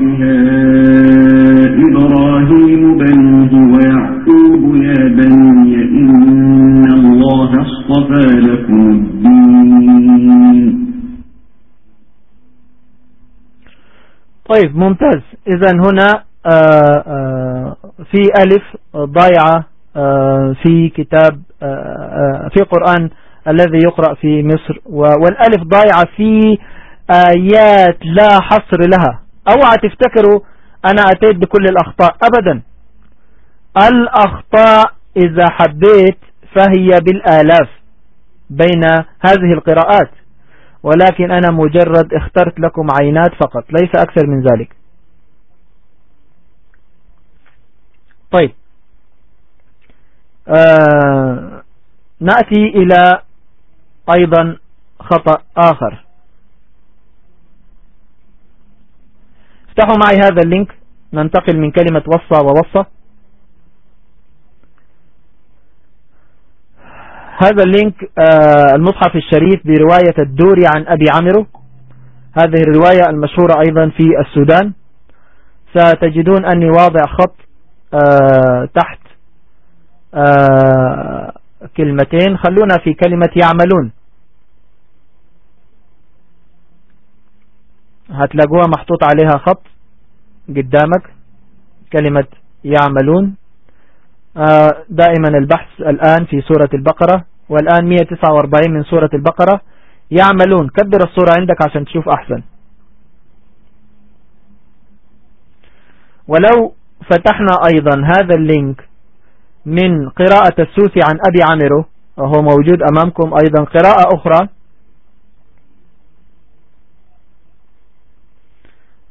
بها إبراهيم بنيه ويعقوب يا بني إن الله اصطفى لكم الدين. طيب ممتاز. إذا هنا آآ آآ في ألف ضايعة في كتاب في قرآن الذي يقرأ في مصر والألف ضايعة في آيات لا حصر لها. أوعى تفتكروا أنا أتيت بكل الأخطاء. أبدا. الأخطاء إذا حبيت فهي بالآلاف بين هذه القراءات ولكن أنا مجرد اخترت لكم عينات فقط ليس أكثر من ذلك. طيب. آه نأتي إلى أيضا خطأ آخر. افتحوا معي هذا اللينك. ننتقل من كلمة وصى ووصى. هذا اللينك آه المصحف الشريف برواية الدوري عن أبي عمرو. هذه الرواية المشهورة أيضا في السودان. ستجدون أني واضع خط آه تحت آه كلمتين. خلونا في كلمة يعملون. هتلاقوها محطوط عليها خط قدامك كلمة يعملون. دائما البحث الآن في سورة البقرة والآن 149 من سورة البقرة. يعملون كبر الصورة عندك عشان تشوف أحسن. ولو فتحنا أيضا هذا اللينك من قراءة السوسي عن أبي عمرو وهو موجود أمامكم أيضا قراءة أخرى.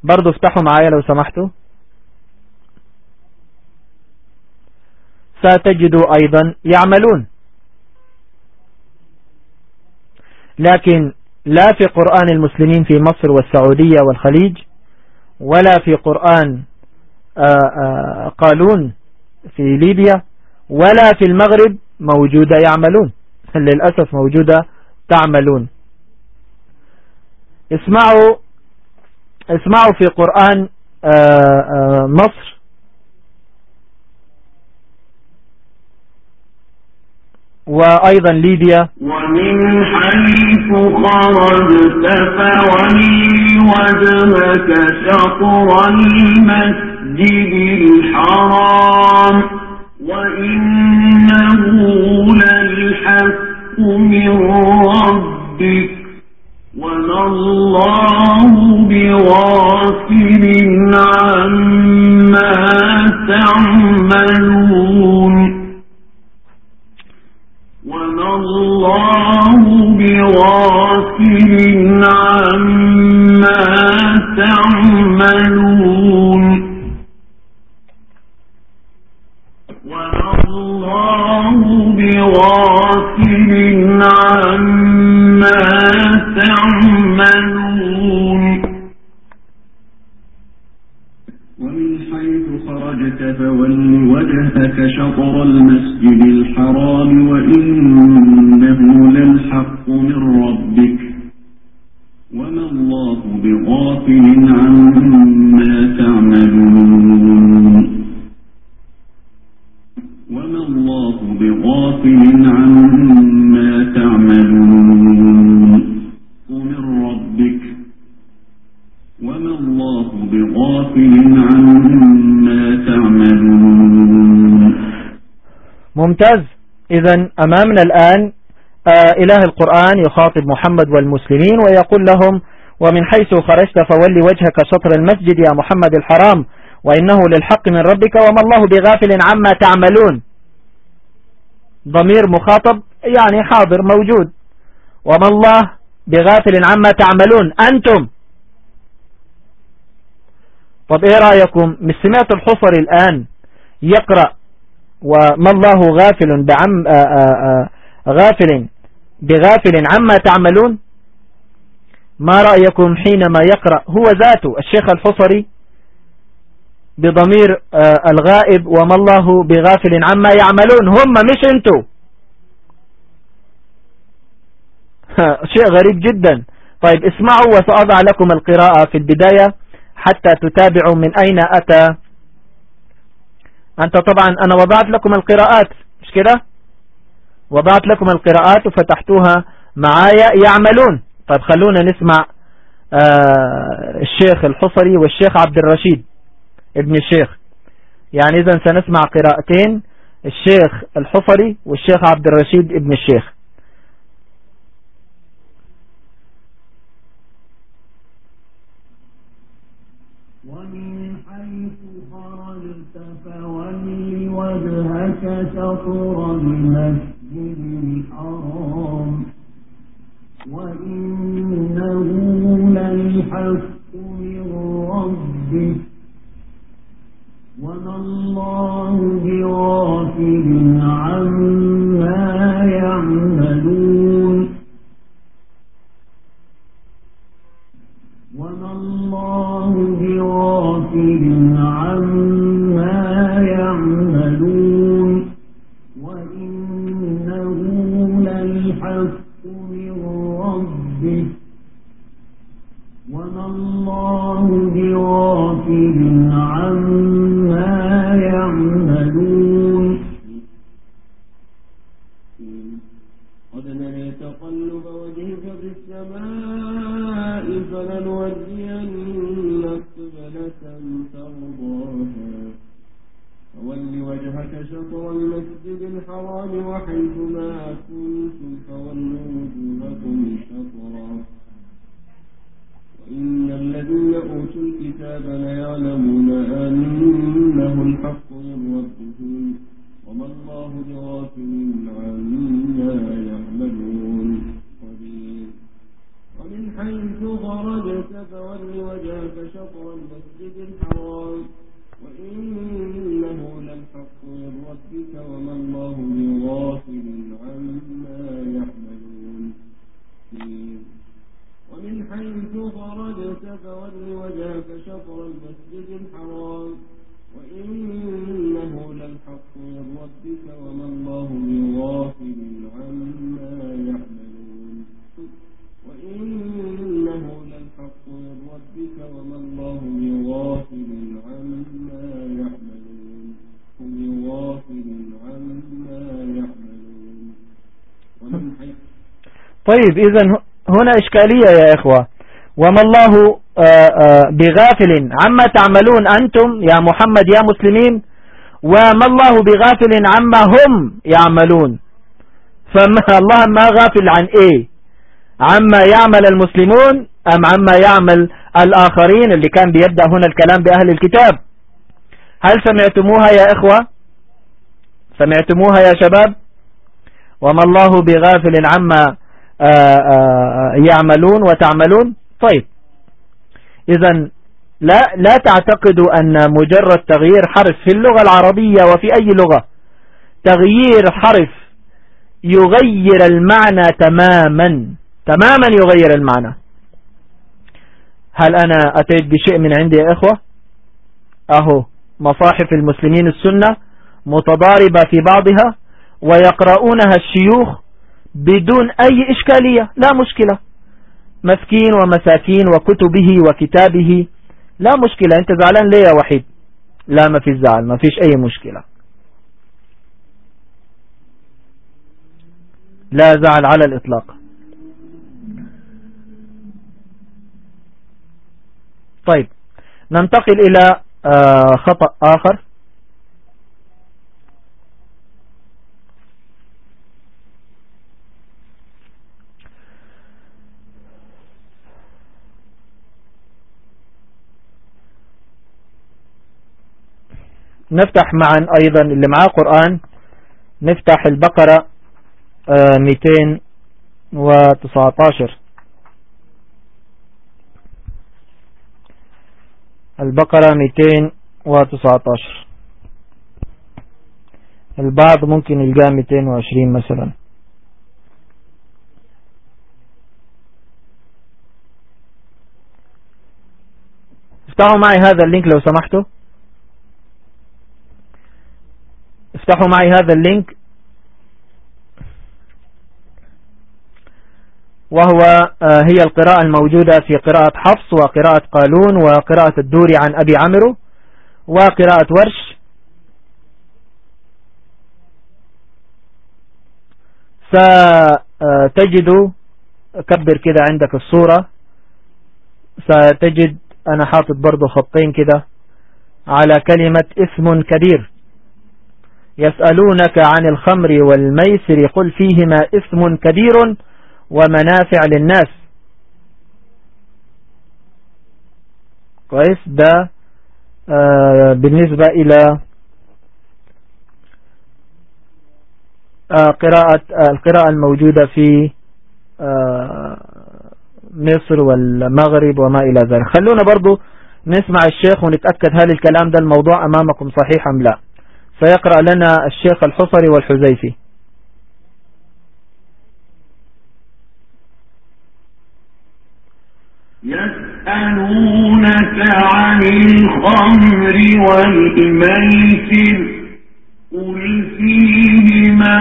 برضو افتحوا معايا لو سمحتوا. ستجدوا أيضا يعملون. لكن لا في قرآن المسلمين في مصر والسعودية والخليج ولا في قرآن قالون في ليبيا ولا في المغرب موجودة يعملون. للأسف موجودة تعملون. اسمعوا اسمعوا في قرآن مصر. وأيضا ليبيا. ومن حيث خرجت فولي وجهك شطر المسجد الحرام وإنه للحق من ربك. وما الله عما تعملون. وما الله بغافل عما تعملون. ومن حيث خرجت فول وجهك شطر المسجد الحرام وإنه للحق من ربك. وما الله بغافل عما تعملون. وما الله بغافل عما تعملون. ممتاز. إذا أمامنا الآن آه إله القرآن يخاطب محمد والمسلمين ويقول لهم ومن حيث خرجت فول وجهك شطر المسجد يا محمد الحرام وإنه للحق من ربك وما الله بغافل عما تعملون. ضمير مخاطب يعني حاضر موجود. وما الله بغافل عما تعملون أنتم. طب إيه رأيكم؟ مش سمعت الحصر الآن يقرأ وما الله غافل بعم آآ آآ غافل بغافل عما تعملون؟ ما رأيكم حينما يقرأ؟ هو ذاته الشيخ الحصري بضمير الغائب وما الله بغافل عما يعملون. هم مش أنتوا شيء غريب جدا. طيب اسمعوا وسأضع لكم القراءة في البداية حتى تتابعوا من أين أتى. أنت طبعا أنا وضعت لكم القراءات مش كده؟ وضعت لكم القراءات وفتحتوها معايا يعملون. طيب خلونا نسمع آه الشيخ الحصري والشيخ عبد الرشيد ابن الشيخ. يعني إذا سنسمع قراءتين الشيخ الحصري والشيخ عبد الرشيد ابن الشيخ. ومن حيث خرجت فول وجهك شطر المسجد الحرام. وإنه للحق من ربك وما الله بغافل عما يعملون. الله بغافل عما يعملون وما الله بغافل عما يعملون قد نرى تقلب وجهك في السماء فلنولينك الحرام وحيث ما كنتم فولوا وجوهكم شطرا. وإن الذين أوتوا الكتاب ليعلمون أنه الحق. طيب إذا هنا إشكالية يا إخوة. وما الله بغافل عما تعملون أنتم يا محمد يا مسلمين وما الله بغافل عما هم يعملون. فما الله ما غافل عن إيه؟ عما يعمل المسلمون أم عما يعمل الآخرين اللي كان بيبدأ هنا الكلام بأهل الكتاب؟ هل سمعتموها يا إخوة؟ سمعتموها يا شباب؟ وما الله بغافل عما آه، آه، يعملون وتعملون؟ طيب. إذا لا لا تعتقدوا أن مجرد تغيير حرف في اللغة العربية وفي أي لغة تغيير حرف يغير المعنى تماما تماما يغير المعنى. هل أنا أتيت بشيء من عندي يا إخوة؟ أهو مصاحف المسلمين السنة متضاربة في بعضها ويقرؤونها الشيوخ بدون أي إشكالية لا مشكلة. مسكين ومساكين وكتبه وكتابه لا مشكلة. أنت زعلان ليه يا وحيد؟ لا ما في زعل ما فيش أي مشكلة. لا زعل على الإطلاق. طيب ننتقل إلى آه، خطأ آخر. نفتح معا أيضا اللي معاه قرآن. نفتح البقرة 219 آه، البقرة 219 البعض ممكن يلقاه 220 مثلا. افتحوا معي هذا ال link لو سمحتوا. افتحوا معي هذا ال link. وهو آه، هي القراءة الموجودة في قراءة حفص وقراءة قالون وقراءة الدوري عن أبي عمرو وقراءة ورش. ستجد كبر كده عندك الصورة. ستجد أنا حاطط برضو خطين كده على كلمة اسم كبير. يسألونك عن الخمر والميسر قل فيهما اسم كبير ومنافع للناس. كويس؟ ده آه بالنسبة إلى آه قراءة آه القراءة الموجودة في مصر والمغرب وما إلى ذلك. خلونا برضو نسمع الشيخ ونتأكد هل الكلام ده الموضوع أمامكم صحيح أم لا. فيقرأ لنا الشيخ الحصري والحزيفي يسألونك عن الخمر والميسر قل فيهما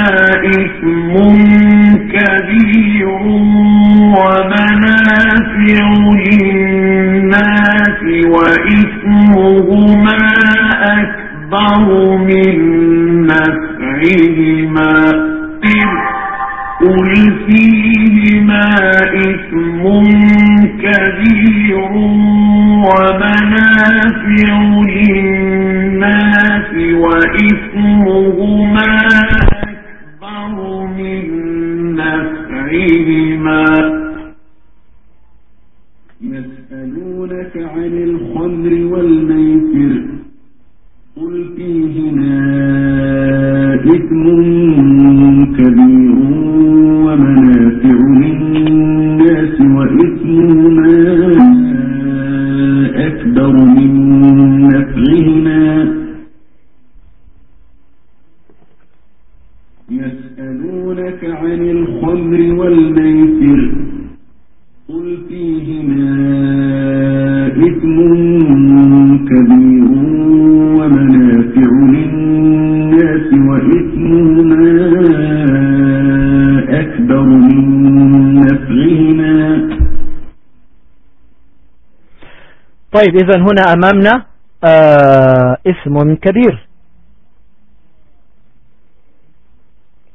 طيب إذا هنا أمامنا آه اسم كبير.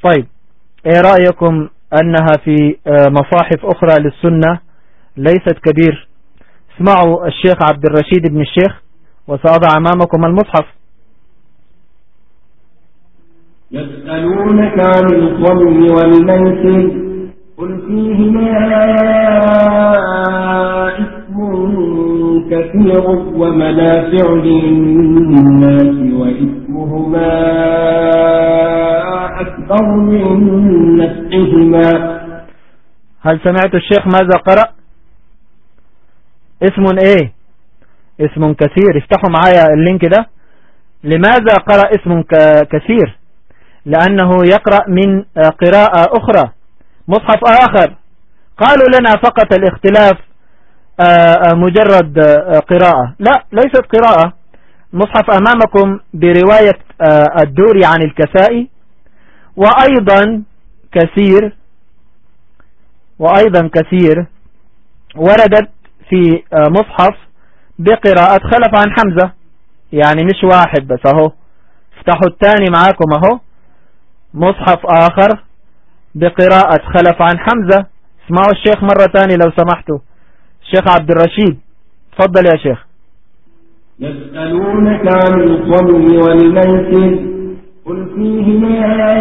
طيب إيه رأيكم أنها في آه مصاحف أخرى للسنة ليست كبير؟ اسمعوا الشيخ عبد الرشيد بن الشيخ وسأضع أمامكم المصحف. يسألونك عن الخمر والميسر قل فيهما كثير ومنافع للناس وإثمهما أكبر من نفعهما. هل سمعت الشيخ ماذا قرأ؟ اسم إيه؟ اسم كثير. افتحوا معايا اللينك ده. لماذا قرأ اسم كثير؟ لأنه يقرأ من قراءة أخرى مصحف آخر. قالوا لنا فقط الاختلاف مجرد قراءة. لا ليست قراءة. مصحف أمامكم برواية الدوري عن الكسائي وأيضا كثير وأيضا كثير وردت في مصحف بقراءة خلف عن حمزة. يعني مش واحد بس أهو. افتحوا الثاني معاكم أهو. مصحف آخر بقراءة خلف عن حمزة. اسمعوا الشيخ مرة ثانية لو سمحتوا. الشيخ عبد الرشيد. تفضل يا شيخ. يسألونك عن الخمر والميسر قل فيهما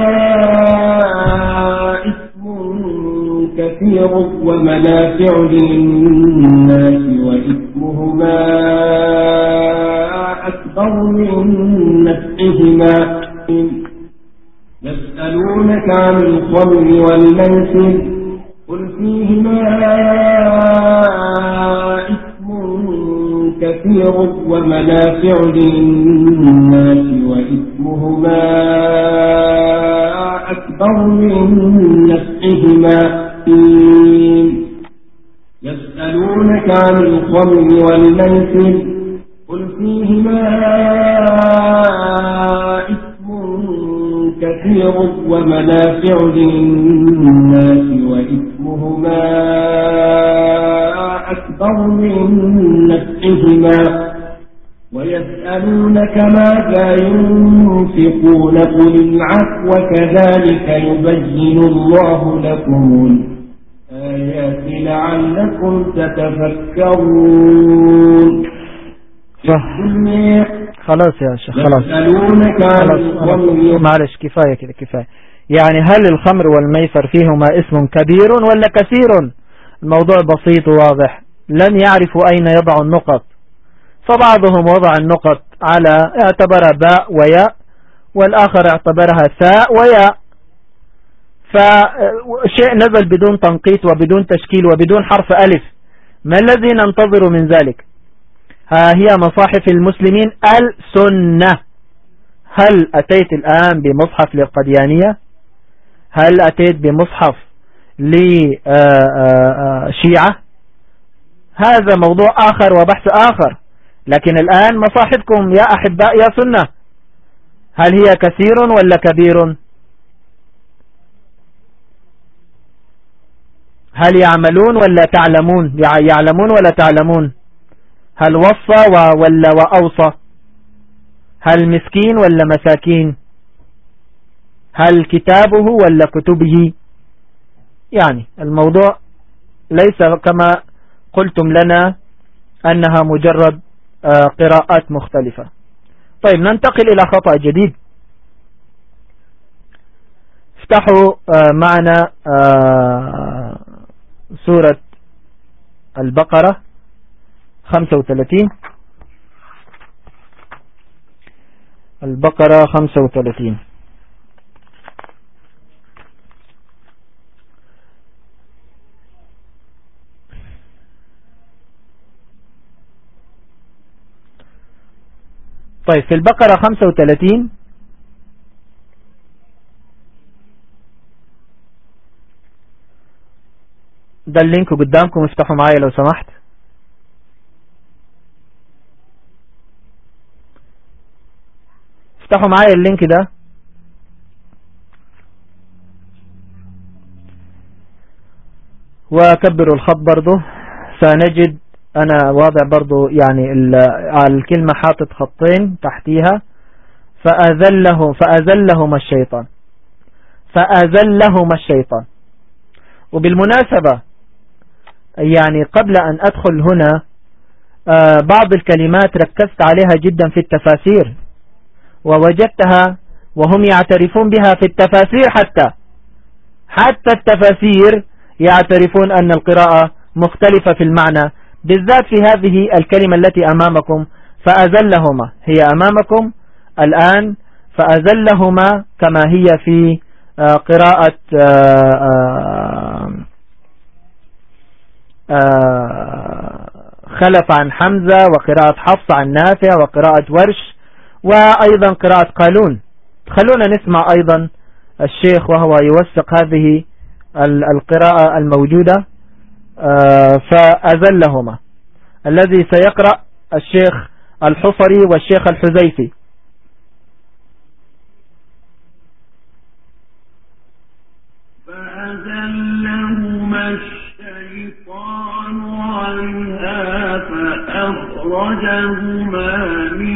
كثير ومنافع للناس وإثمهما أكبر من نفعهما. يسألونك عن الخمر والميسر قل فيهما إثم كثير ومنافع للناس وإثمهما أكبر من نفعهما. يسألونك عن الخمر والميسر قل فيهما إثم كثير ومنافع للناس وإثمهما أكبر من نفعهما ويسألونك ماذا ينفقون قل العفو كذلك يبين الله لكم الآيات لعلكم تتفكرون خلاص يا شيخ خلاص. الخمر معلش كفاية كده كفاية. يعني هل الخمر والميسر فيهما اسم كبير ولا كثير؟ الموضوع بسيط وواضح. لم يعرفوا أين يضع النقط. فبعضهم وضع النقط على اعتبرها باء وياء والآخر اعتبرها ثاء وياء. فشيء نزل بدون تنقيط وبدون تشكيل وبدون حرف ألف. ما الذي ننتظر من ذلك؟ ها هي مصاحف المسلمين السنة. هل أتيت الآن بمصحف للقديانية؟ هل أتيت بمصحف لشيعة هذا موضوع آخر وبحث آخر. لكن الآن مصاحبكم يا أحباء يا سنة. هل هي كثير ولا كبير؟ هل يعملون ولا تعلمون؟ يعلمون ولا تعلمون؟ هل وصى ولا وأوصى؟ هل مسكين ولا مساكين؟ هل كتابه ولا كتبه؟ يعني الموضوع ليس كما قلتم لنا أنها مجرد آه، قراءات مختلفة. طيب ننتقل إلى خطأ جديد. افتحوا آه، معنا آه، سورة البقرة 35 البقرة 35 طيب في البقرة 35 ده ال link قدامكم افتحوا معايا لو سمحت. افتحوا معايا ال link ده. وكبروا الخط برضو. سنجد أنا واضع برضو يعني على الكلمة حاطط خطين تحتيها. فأذله فأذلهما الشيطان. فأذلهما الشيطان. وبالمناسبة يعني قبل أن أدخل هنا آه، بعض الكلمات ركزت عليها جدا في التفاسير ووجدتها وهم يعترفون بها في التفاسير حتى. حتى التفاسير يعترفون أن القراءة مختلفة في المعنى بالذات في هذه الكلمة التي أمامكم فأزلهما هي أمامكم الآن فأزلهما كما هي في آه، قراءة آه، آه، خلف عن حمزة وقراءة حفص عن نافع وقراءة ورش وأيضا قراءة قالون. خلونا نسمع أيضا الشيخ وهو يوثق هذه القراءة الموجودة. فأزلهما الذي سيقرأ الشيخ الحصري والشيخ الحزيفي فأزلهما الشيطان عنها فأخرجهما مما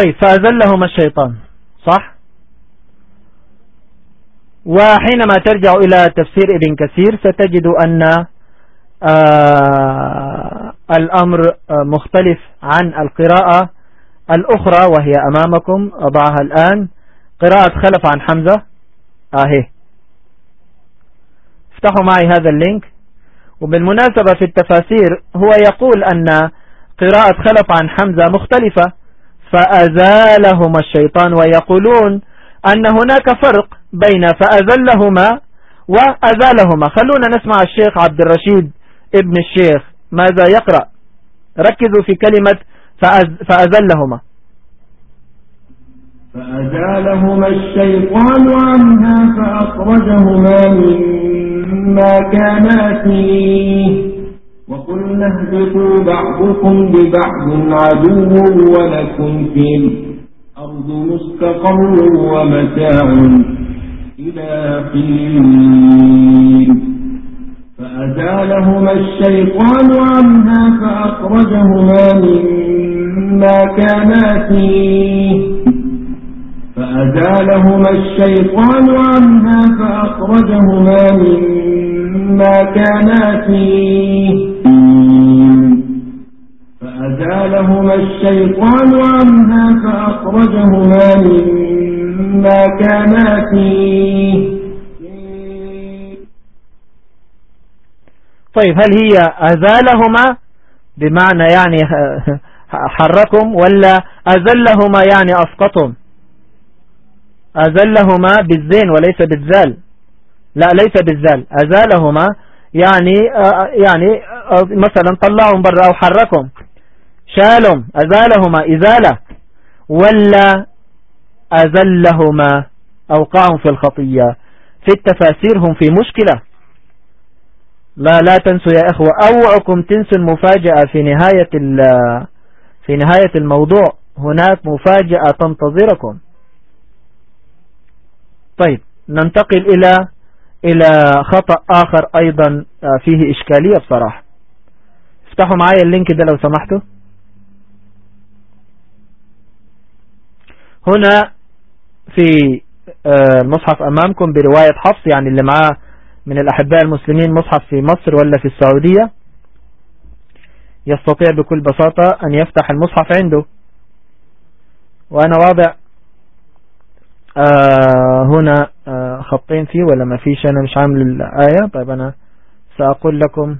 طيب فأزلهما الشيطان صح؟ وحينما ترجع إلى تفسير ابن كثير ستجد أن آه الأمر مختلف عن القراءة الأخرى وهي أمامكم. أضعها الآن. قراءة خلف عن حمزة. آهي افتحوا معي هذا اللينك. وبالمناسبة في التفاسير هو يقول أن قراءة خلف عن حمزة مختلفة فأزالهما الشيطان ويقولون أن هناك فرق بين فأزلهما وأزالهما. خلونا نسمع الشيخ عبد الرشيد ابن الشيخ ماذا يقرأ. ركزوا في كلمة فأز فأزلهما. فأزالهما الشيطان عنها فأخرجهما مما كانا فيه. وقلنا اهبطوا بعضكم ببعض عدو ولكم في الأرض مستقر ومتاع إلى حين. فأزالهما الشيطان عنها فأخرجهما مما كانا فيه. فأزالهما الشيطان عنها فأخرجهما مما كانا فيه. فأزالهما الشيطان عنها فأخرجهما مما كانا فيه. طيب هل هي أزالهما؟ بمعنى يعني حركم ولا أزلهما يعني أسقطهم أزلهما بالزين وليس بالزال. لا ليس بالزال. أزالهما يعني يعني مثلا طلعهم برا أو حركهم. شالهم أزالهما إزالة ولا أزلهما أوقعهم في الخطية. في التفاسير هم في مشكلة. لا لا تنسوا يا إخوة أوعكم تنسوا المفاجأة في نهاية في نهاية الموضوع. هناك مفاجأة تنتظركم. طيب ننتقل إلى إلى خطأ آخر أيضا آه، فيه إشكالية بصراحة. افتحوا معايا اللينك ده لو سمحتوا. هنا في آه، المصحف أمامكم برواية حفص يعني اللي معاه من الأحباء المسلمين مصحف في مصر ولا في السعودية. يستطيع بكل بساطة أن يفتح المصحف عنده. وأنا واضع آه هنا آه خطين فيه ولا ما فيش؟ أنا مش عامل الآية. طيب أنا سأقول لكم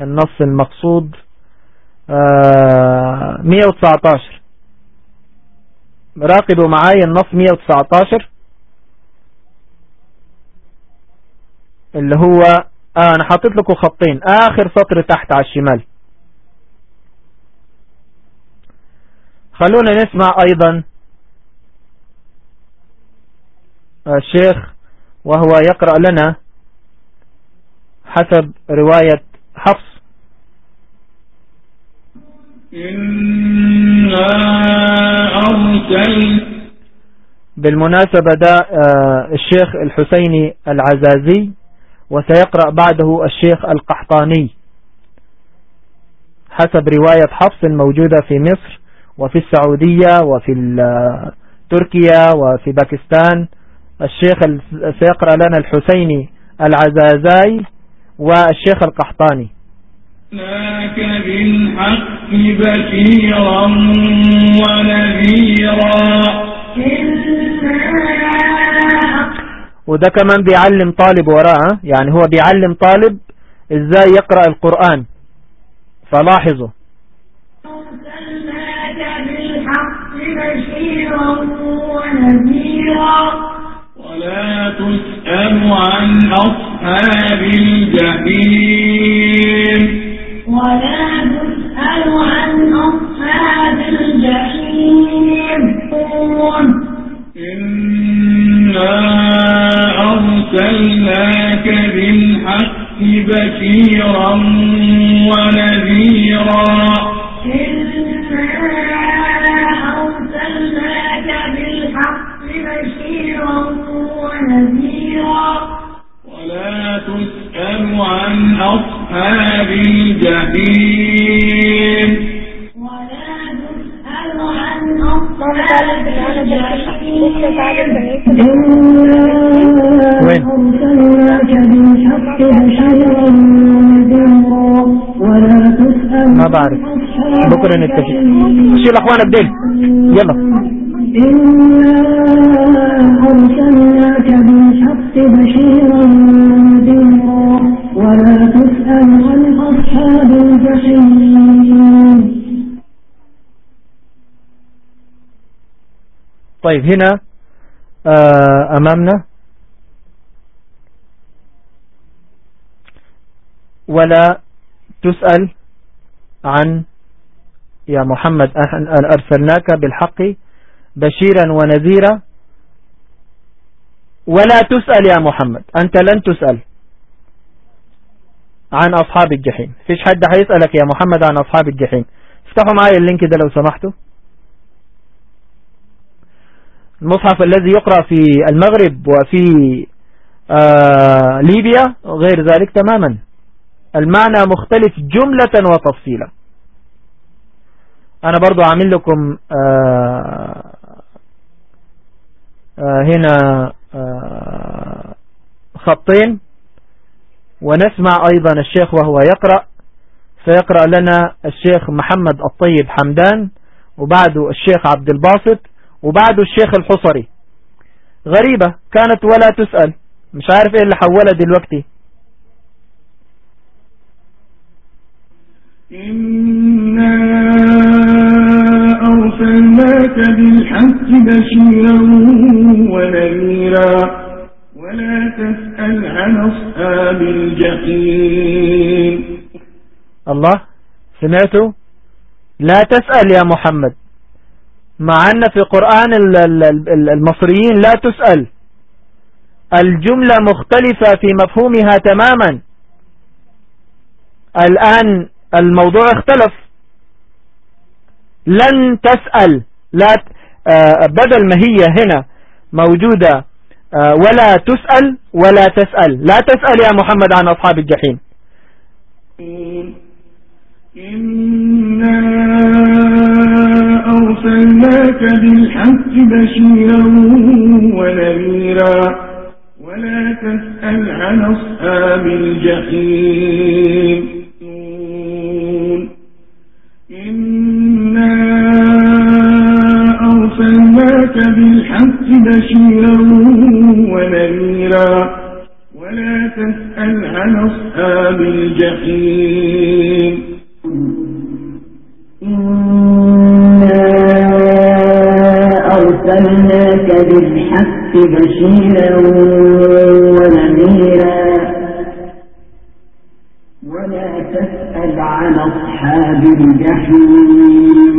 النص المقصود آه 119 راقبوا معايا النص 119 اللي هو آه أنا حاطط لكم خطين. آخر سطر تحت على الشمال. خلونا نسمع أيضا الشيخ وهو يقرأ لنا حسب رواية حفص إنا بالمناسبة ده آه، الشيخ الحسيني العزازي وسيقرأ بعده الشيخ القحطاني حسب رواية حفص الموجودة في مصر وفي السعودية وفي تركيا وفي باكستان. الشيخ سيقرأ لنا الحسيني العزازي والشيخ القحطاني. لك بالحق بشيرا ونذيرا وده كمان بيعلم طالب وراءه يعني هو بيعلم طالب إزاي يقرأ القرآن. فلاحظوا. ولا تسأل عن أصحاب الجحيم. ولا تسأل عن أصحاب الجحيم إنا أرسلناك بالحق بشيرا ونذيرا أرسلناك بالحق بشيرا ونذيرا ولا تسأل عن أصحاب الجحيم. ولا تسأل عن أصحاب الجحيم. بالحق بشيرا ولا تسأل ما بعرف. بكرة نتفق. شيل اخوانا بديل يلا. إنا أرسلناك بالحق بشيرا ولا تسأل طيب هنا آه، أمامنا. ولا تسأل عن يا محمد أرسلناك بالحق بشيرا ونذيرا. ولا تسأل يا محمد أنت لن تسأل. عن أصحاب الجحيم. فيش حد هيسألك يا محمد عن أصحاب الجحيم. افتحوا معي اللينك ده لو سمحتوا. المصحف الذي يقرأ في المغرب وفي آه ليبيا غير ذلك تماما. المعنى مختلف جملة وتفصيلا. أنا برضو عامل لكم آه هنا آه خطين. ونسمع أيضا الشيخ وهو يقرأ. سيقرأ لنا الشيخ محمد الطيب حمدان وبعده الشيخ عبد الباسط وبعده الشيخ الحصري. غريبة كانت ولا تسأل. مش عارف إيه اللي حولها دلوقتي. إنا أرسلناك بالحق بشيرا ونذيرا ولا تسأل عن أصحاب الجحيم. الله سمعتوا؟ لا تسأل يا محمد. مع أن في قرآن المصريين لا تسأل. الجملة مختلفة في مفهومها تماما. الآن الموضوع اختلف. لن تسأل. لا آه، بدل ما هي هنا موجودة آه، ولا تسأل ولا تسأل. لا تسأل يا محمد عن أصحاب الجحيم. إنا أرسلناك بالحق بشيرا ونذيرا ولا تسأل عن أصحاب الجحيم. إنا أرسلناك بالحق بشيرا ونذيرا ولا تسأل عن أصحاب الجحيم. إنا أرسلناك بالحق بشيرا ونذيرا تسأل عن أصحاب الجحيم.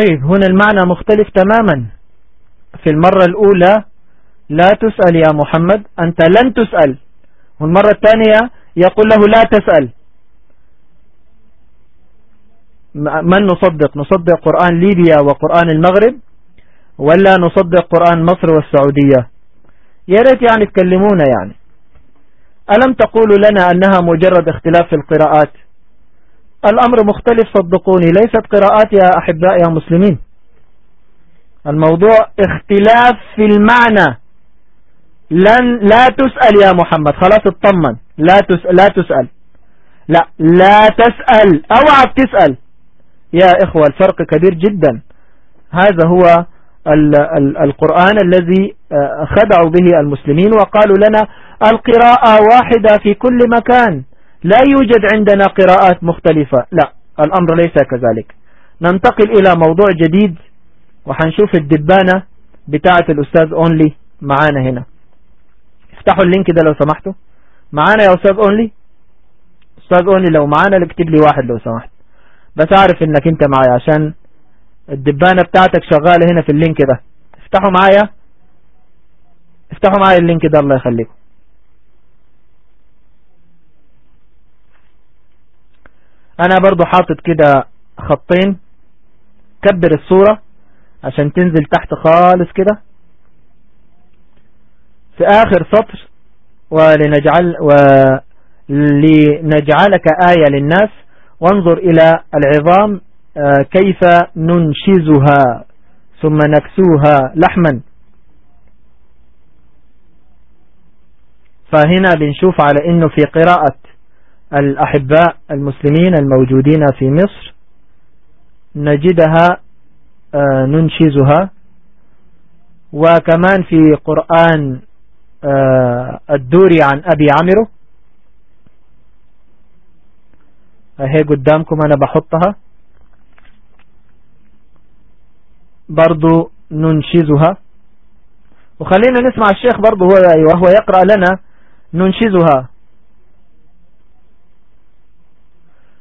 طيب هنا المعنى مختلف تماما. في المرة الأولى لا تسأل يا محمد أنت لن تسأل. والمرة الثانية يقول له لا تسأل. من نصدق؟ نصدق قرآن ليبيا وقرآن المغرب ولا نصدق قرآن مصر والسعودية؟ يا ريت يعني تكلمونا يعني. ألم تقولوا لنا أنها مجرد اختلاف في القراءات؟ الأمر مختلف صدقوني. ليست قراءات يا أحباء يا مسلمين. الموضوع اختلاف في المعنى. لن لا تسأل يا محمد. خلاص اطمن. لا تسأل لا تسأل. لا لا تسأل. أوعى تسأل يا إخوة الفرق كبير جدا. هذا هو ال ال القرآن الذي آه، خدعوا به المسلمين وقالوا لنا القراءة واحدة في كل مكان. لا يوجد عندنا قراءات مختلفة. لا الأمر ليس كذلك. ننتقل إلى موضوع جديد وحنشوف الدبانة بتاعة الأستاذ Only معانا هنا. افتحوا ال link ده لو سمحتوا. معانا يا أستاذ Only؟ أستاذ Only لو معانا اكتب لي واحد لو سمحت. بس أعرف إنك أنت معايا عشان الدبانة بتاعتك شغالة هنا في ال link ده. افتحوا معايا. افتحوا معايا اللينك ده الله يخليكم. أنا برضو حاطط كده خطين. كبر الصورة عشان تنزل تحت خالص كده. في آخر سطر ولنجعل ولنجعلك آية للناس. وانظر إلى العظام آه، كيف ننشزها ثم نكسوها لحما. فهنا بنشوف على إنه في قراءة الأحباء المسلمين الموجودين في مصر نجدها آه، ننشزها. وكمان في قرآن آه، الدوري عن أبي عمرو. أهي قدامكم أنا بحطها. برضو ننشزها. وخلينا نسمع الشيخ برضو هو وهو يقرأ لنا. ننشزها آه،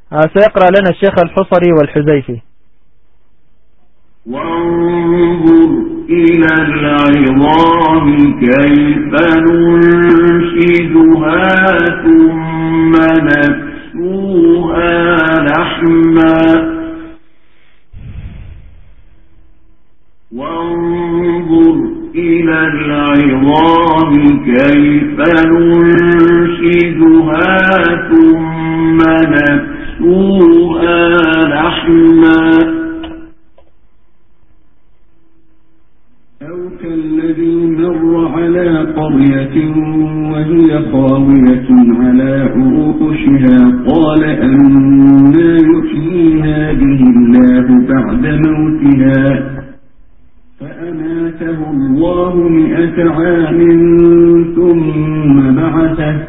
سيقرأ لنا الشيخ الحصري والحزيفي وانظر إلى العظام كيف ننشدها ثم نكسوها لحما. وانظر إلى العظام كيف ننشدها ثم نكسوها لحما. على قرية وهي خاوية على عروقشها قال أنا يحيي هذه الله بعد موتها. فأماته الله مئة عام ثم بعثه.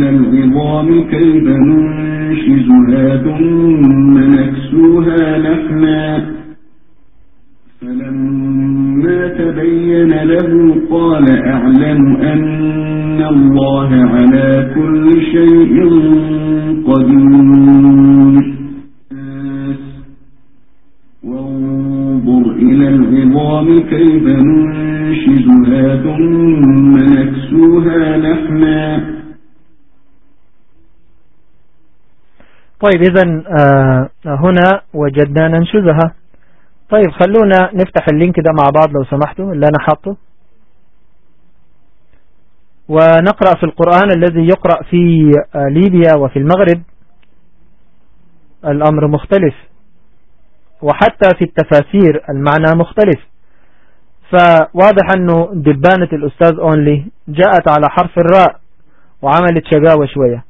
إلى العظام كيف ننشزها ثم نكسوها لحما فلما تبين له قال أعلم أن الله على كل شيء قدير. وانظر إلى العظام كيف ننشزها ثم نكسوها لحما طيب إذا آه، هنا وجدنا ننشزها. طيب خلونا نفتح اللينك ده مع بعض لو سمحتوا اللي أنا حاطه. ونقرأ في القرآن الذي يقرأ في آه، ليبيا وفي المغرب. الأمر مختلف. وحتى في التفاسير المعنى مختلف. فواضح أنه دبانة الأستاذ أونلي جاءت على حرف الراء وعملت شقاوة شوية.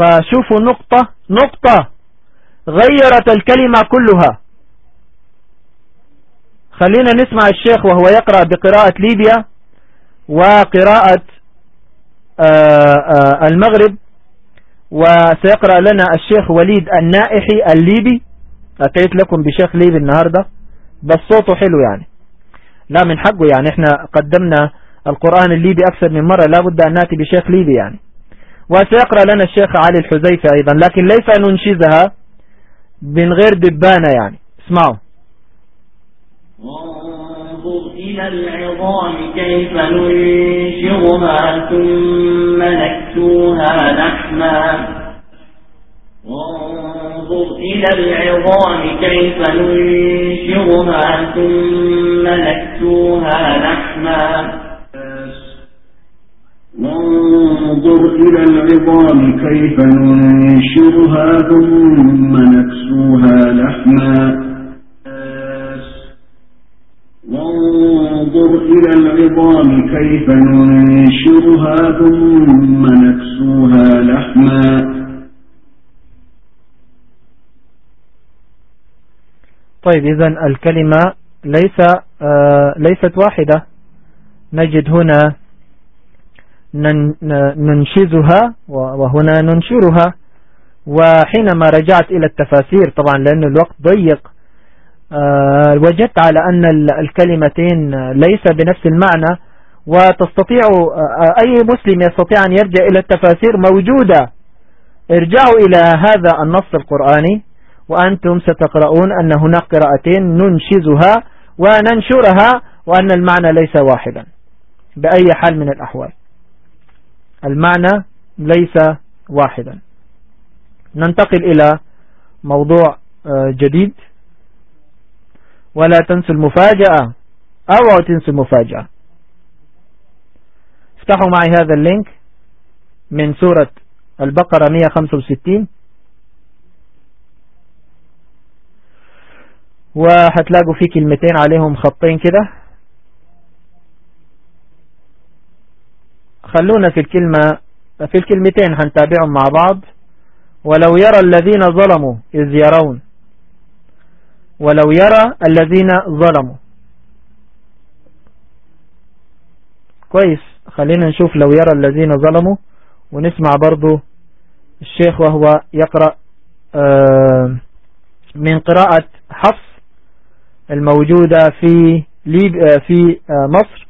فشوفوا نقطة نقطة غيرت الكلمة كلها. خلينا نسمع الشيخ وهو يقرأ بقراءة ليبيا وقراءة آه، آه، المغرب. وسيقرأ لنا الشيخ وليد النائحي الليبي. أتيت لكم بشيخ ليبي النهاردة بس صوته حلو يعني. لا من حقه يعني. إحنا قدمنا القرآن الليبي أكثر من مرة. لا بد أن نأتي بشيخ ليبي يعني. وسيقرأ لنا الشيخ علي الحزيفي أيضا. لكن ليس ننشزها من غير دبانة يعني. اسمعوا. وانظر إلى العظام كيف ننشرها ثم نكسوها لحما. وانظر إلى العظام كيف ننشرها ثم نكسوها لحما. وانظر إلى العظام كيف ننشرها ثم نكسوها لحما. وانظر إلى العظام كيف ننشرها ثم نكسوها لحما. طيب إذا الكلمة ليس آه ليست واحدة. نجد هنا ننشزها وهنا ننشرها. وحينما رجعت إلى التفاسير طبعا لأن الوقت ضيق آه، وجدت على أن الكلمتين ليس بنفس المعنى. وتستطيع آه، أي مسلم يستطيع أن يرجع إلى التفاسير موجودة. ارجعوا إلى هذا النص القرآني وأنتم ستقرؤون أن هناك قراءتين ننشزها وننشرها وأن المعنى ليس واحدا بأي حال من الأحوال. المعنى ليس واحدا. ننتقل إلى موضوع آه، جديد. ولا تنسوا المفاجأة أو تنسوا المفاجأة. افتحوا معي هذا اللينك من سورة البقرة 165 وهتلاقوا فيه كلمتين عليهم خطين كده. خلونا في الكلمة في الكلمتين هنتابعهم مع بعض. ولو يرى الذين ظلموا إذ يرون. ولو يرى الذين ظلموا. كويس. خلينا نشوف لو يرى الذين ظلموا ونسمع برضو الشيخ وهو يقرأ آه، من قراءة حفص الموجودة في آه، في آه، مصر.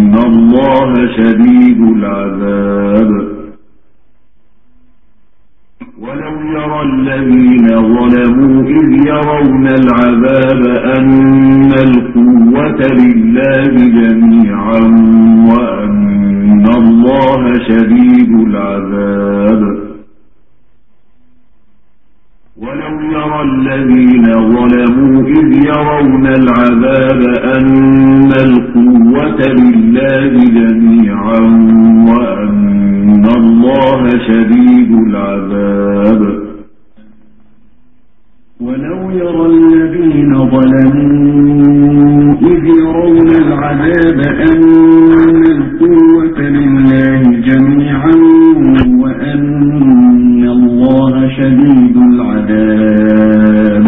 الله شديد العذاب. ولو يرى الذين ظلموا إذ يرون العذاب أن القوة لله جميعا وأن الله شديد العذاب. ولو يرى الذين ظلموا إذ يرون العذاب أن القوة لله جميعا وأن الله شديد العذاب. ولو يرى الذين ظلموا إذ يرون العذاب أن القوة لله جميعا وأن شديد العذاب.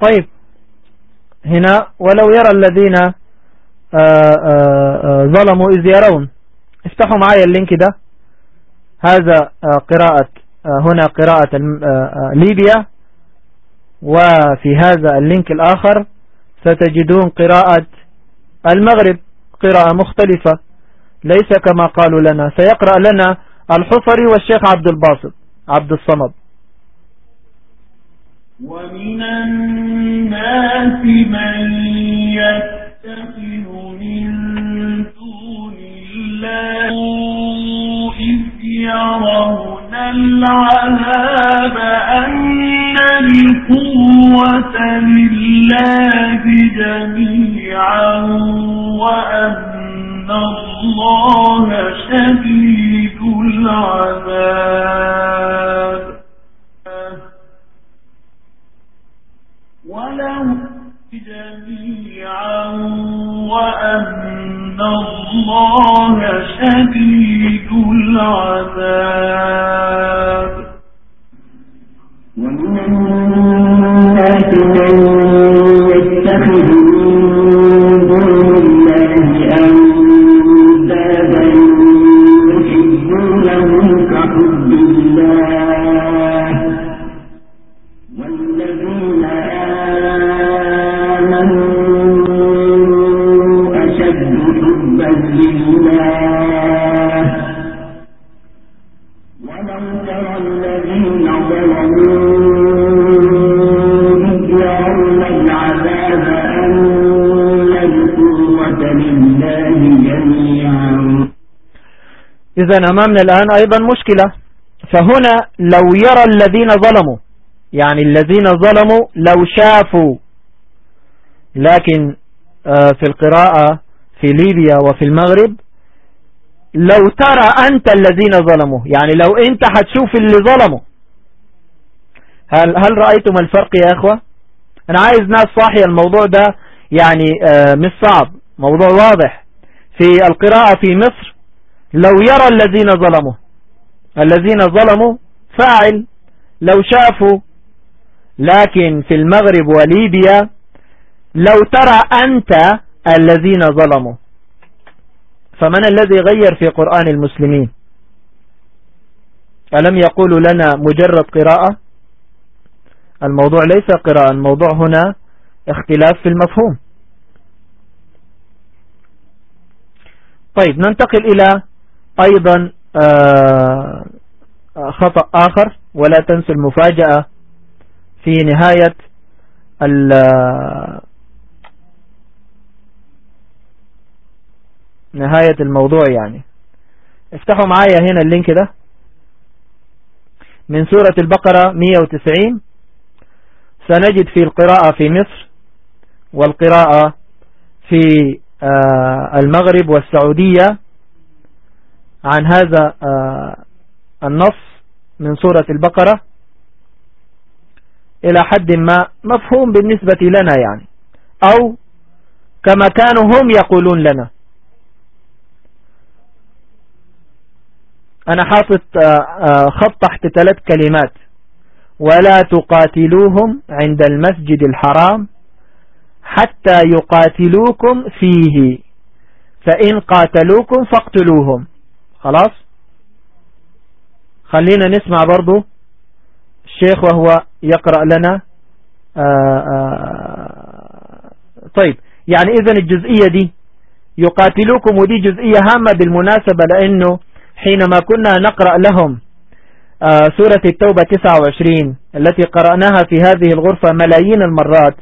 طيب. هنا ولو يرى الذين آه، آه، آه، ظلموا إذ يرون. افتحوا معايا اللينك ده. هذا قراءة هنا قراءة ليبيا. وفي هذا اللينك الآخر ستجدون قراءة المغرب قراءة مختلفة. ليس كما قالوا لنا. سيقرأ لنا الحصري والشيخ عبد الباسط عبد الصمد. ومن الناس من يتخذ من دون الله إذ يرون العذاب أن القوة لله جميعا وأن الله شديد العذاب. ولو جميعا وأن الله شديد العذاب. ومن إذا أمامنا الآن أيضا مشكلة. فهنا لو يرى الذين ظلموا يعني الذين ظلموا لو شافوا لكن آه، في القراءة في ليبيا وفي المغرب لو ترى أنت الذين ظلموا يعني لو أنت هتشوف اللي ظلموا. هل, هل رأيتم الفرق يا أخوة؟ أنا عايز ناس صاحية الموضوع ده يعني آه، مش صعب موضوع واضح. في القراءة في مصر لو يرى الذين ظلموا الذين ظلموا فاعل لو شافوا لكن في المغرب وليبيا لو ترى أنت الذين ظلموا. فمن الذي غير في قرآن المسلمين؟ ألم يقولوا لنا مجرد قراءة؟ الموضوع ليس قراءة الموضوع هنا اختلاف في المفهوم. طيب ننتقل إلى أيضا آه، خطأ آخر ولا تنسوا المفاجأة في نهاية نهاية الموضوع يعني. افتحوا معايا هنا اللينك ده. من سورة البقرة 190 سنجد في القراءة في مصر والقراءة في آه، المغرب والسعودية. عن هذا آه، النص من سورة البقرة إلى حد ما مفهوم بالنسبة لنا يعني. أو كما كانوا هم يقولون لنا. أنا حاطط آه، آه، خط تحت ثلاث كلمات. ولا تقاتلوهم عند المسجد الحرام حتى يقاتلوكم فيه. فإن قاتلوكم فاقتلوهم. خلاص؟ خلينا نسمع برضو. الشيخ وهو يقرأ لنا آآ آآ طيب يعني إذن الجزئية دي يقاتلوكم ودي جزئية هامة بالمناسبة لأنه حينما كنا نقرأ لهم سورة التوبة 29 التي قرأناها في هذه الغرفة ملايين المرات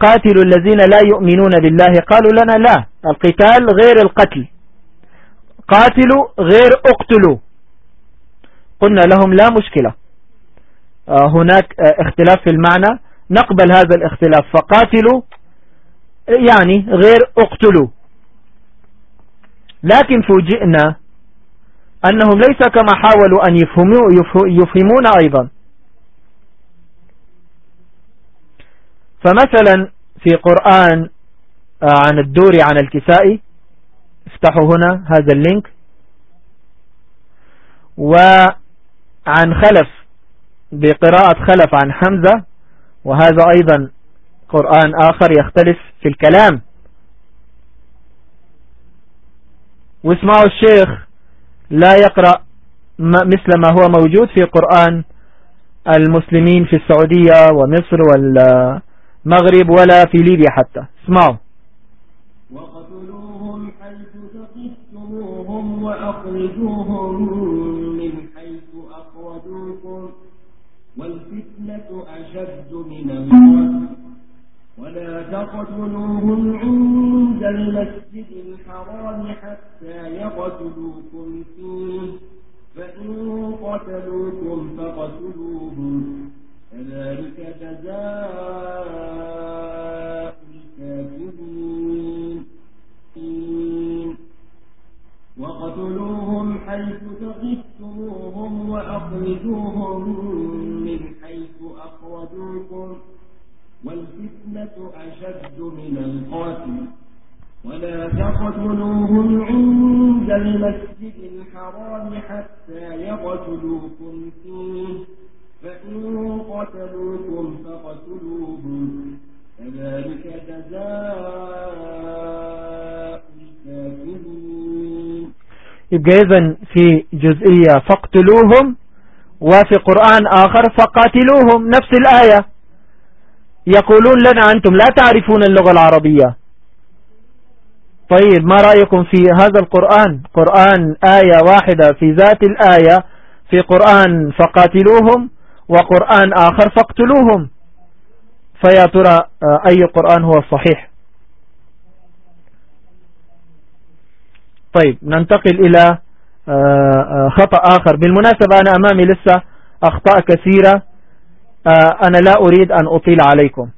قاتلوا الذين لا يؤمنون بالله قالوا لنا لا القتال غير القتل. قاتلوا غير اقتلوا. قلنا لهم لا مشكلة. هناك اختلاف في المعنى. نقبل هذا الاختلاف. فقاتلوا يعني غير اقتلوا. لكن فوجئنا أنهم ليس كما حاولوا أن يفهمون أيضا. فمثلا في قرآن عن الدور عن الكسائي افتحوا هنا هذا اللينك. وعن خلف بقراءة خلف عن حمزة وهذا أيضا قرآن آخر يختلف في الكلام. واسمعوا الشيخ لا يقرأ مثل ما هو موجود في قرآن المسلمين في السعودية ومصر والمغرب ولا في ليبيا حتى. اسمعوا. وأخرجوهم من حيث أخرجوكم والفتنة أشد من القتل. ولا تقتلوهم عند المسجد الحرام حتى يقتلوكم فيه. فإن قتلوكم فقتلوهم إذن في جزئية فاقتلوهم وفي قرآن آخر فقاتلوهم. نفس الآية. يقولون لنا أنتم لا تعرفون اللغة العربية. طيب ما رأيكم في هذا القرآن؟ قرآن آية واحدة في ذات الآية. في قرآن فقاتلوهم وقرآن آخر فاقتلوهم. فيا ترى آه، أي قرآن هو الصحيح طيب ننتقل إلى آه، آه، خطأ آخر. بالمناسبة أنا أمامي لسه أخطاء كثيرة. أنا لا أريد أن أطيل عليكم.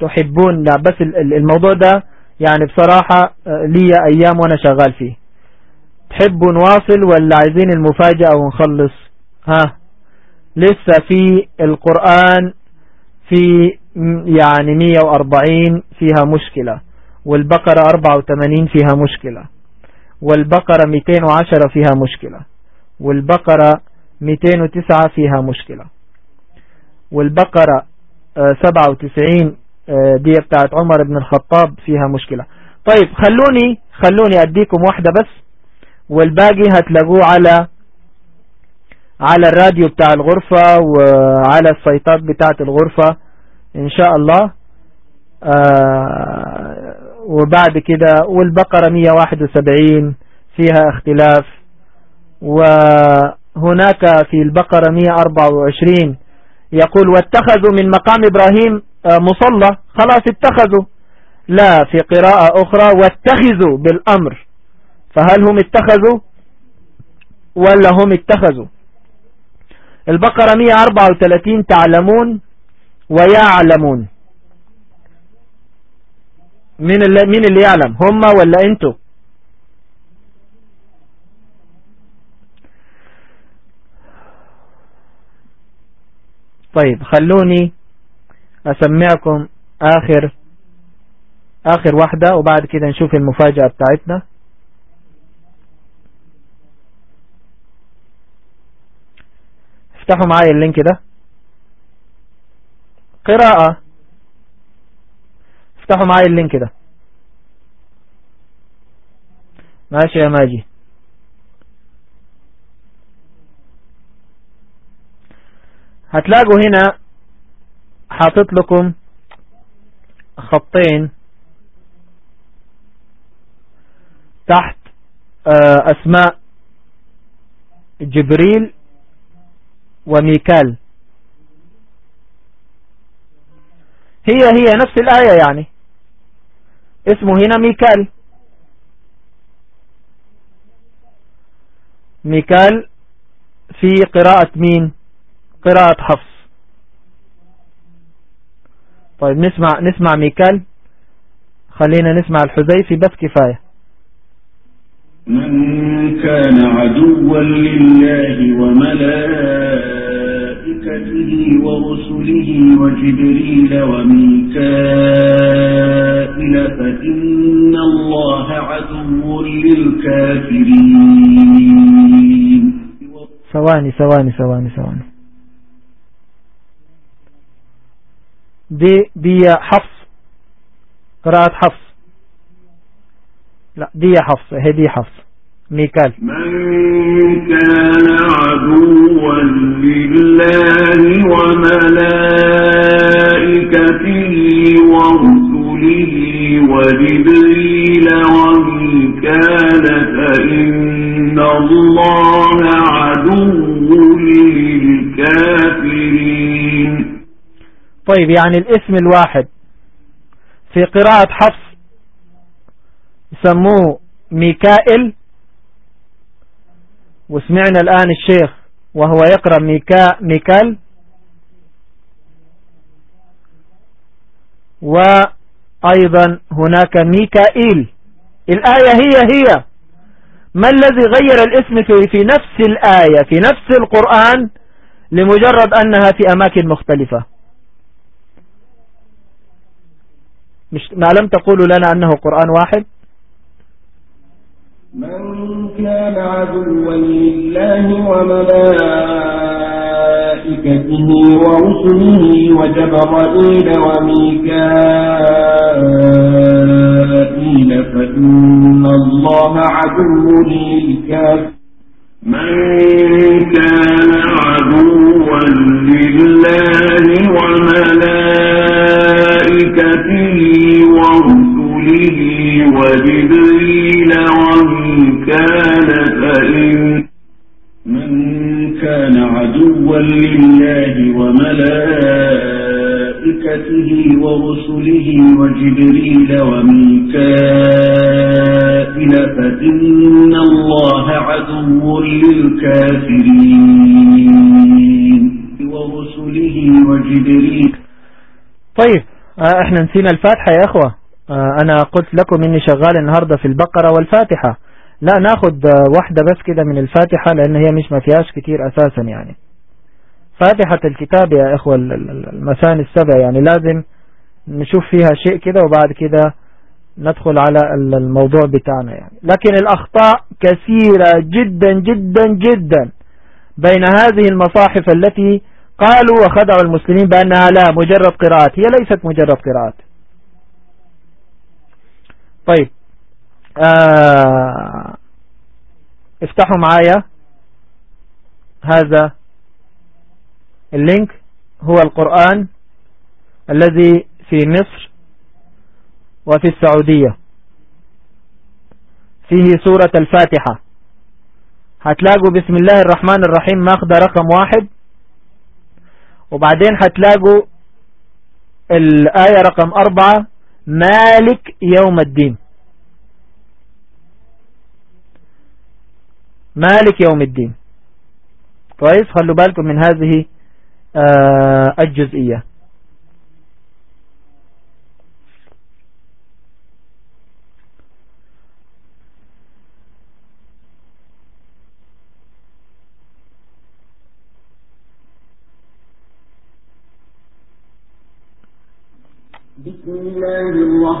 تحبون لا بس الموضوع ده يعني بصراحة لي أيام وأنا شغال فيه. تحبوا نواصل ولا عايزين المفاجأة ونخلص؟ ها لسه في القرآن في يعني 140 فيها مشكلة. والبقرة 84 فيها مشكلة. والبقرة 210 فيها مشكلة. والبقرة 209 فيها مشكلة. والبقرة 97 آه، دي بتاعت عمر بن الخطاب فيها مشكلة. طيب خلوني خلوني أديكم واحدة بس والباقي هتلاقوه على على الراديو بتاع الغرفة وعلى السيطات بتاعت الغرفة إن شاء الله. آه وبعد كده والبقرة 171 فيها اختلاف. وهناك في البقرة 124 يقول واتخذوا من مقام إبراهيم آه، مصلى. خلاص اتخذوا. لا في قراءة أخرى واتخذوا بالأمر. فهل هم اتخذوا؟ ولا هم اتخذوا؟ البقرة 134 تعلمون ويعلمون. مين اللي, مين اللي يعلم؟ هم ولا أنتوا؟ طيب خلوني أسمعكم اخر آخر واحدة وبعد كده نشوف المفاجأة بتاعتنا. افتحوا معايا ال link ده. قراءة. افتحوا معايا ال link ده. ماشي يا ماجي. هتلاقوا هنا حاطط لكم خطين تحت آه، أسماء جبريل وميكال. هي هي نفس الآية يعني. اسمه هنا ميكال. ميكال في قراءة مين؟ قراءة حفص. طيب نسمع نسمع ميكال. خلينا نسمع الحذيفي بس كفاية. من كان عدوا لله وملائكته ورسله وجبريل وميكال فإن الله عدو للكافرين. ثواني ثواني ثواني ثواني دي دي حفص. قراءة حفص. لا دي حفص هي دي حفص. ميكال. من كان عدوا لله وملائكته ورسله وجبريل وميكال فإن الله عدو للكافرين. طيب يعني الاسم الواحد في قراءة حفص يسموه ميكائل وسمعنا الآن الشيخ وهو يقرأ ميكا ميكال. وأيضا هناك ميكائيل. الآية هي هي. ما الذي غير الاسم في, في نفس الآية في نفس القرآن لمجرد أنها في أماكن مختلفة؟ مش ما لم تقولوا لنا أنه قرآن واحد؟ من كان عدوا لله وملائكته ورسله وجبرائيل وميكائيل فإن الله عدو للكافر من كان عدوا لله وملائكته ورسله وجبريل وميكال فإن من كان عدوا لله وملائكته ورسله وجبريل فإن الله عدو للكافرين ورسله وجبريل. طيب آه، إحنا نسينا الفاتحة يا إخوة. آه، أنا قلت لكم إني شغال النهاردة في البقرة والفاتحة. لا ناخد آه، واحدة بس كده من الفاتحة لأن هي مش ما فيهاش كتير أساسا يعني. فاتحة الكتاب يا إخوة المثاني السبع يعني لازم نشوف فيها شيء كده وبعد كده ندخل على الموضوع بتاعنا يعني. لكن الأخطاء كثيرة جدا جدا جدا بين هذه المصاحف التي قالوا وخدعوا المسلمين بأنها لا مجرد قراءات. هي ليست مجرد قراءات. طيب. آه افتحوا معايا هذا اللينك. هو القرآن الذي في مصر وفي السعودية. فيه سورة الفاتحة. هتلاقوا بسم الله الرحمن الرحيم ماخذة رقم واحد. وبعدين هتلاقوا الآية رقم أربعة. مالك يوم الدين. مالك يوم الدين. كويس؟ خلوا بالكم من هذه آه الجزئية بسم الله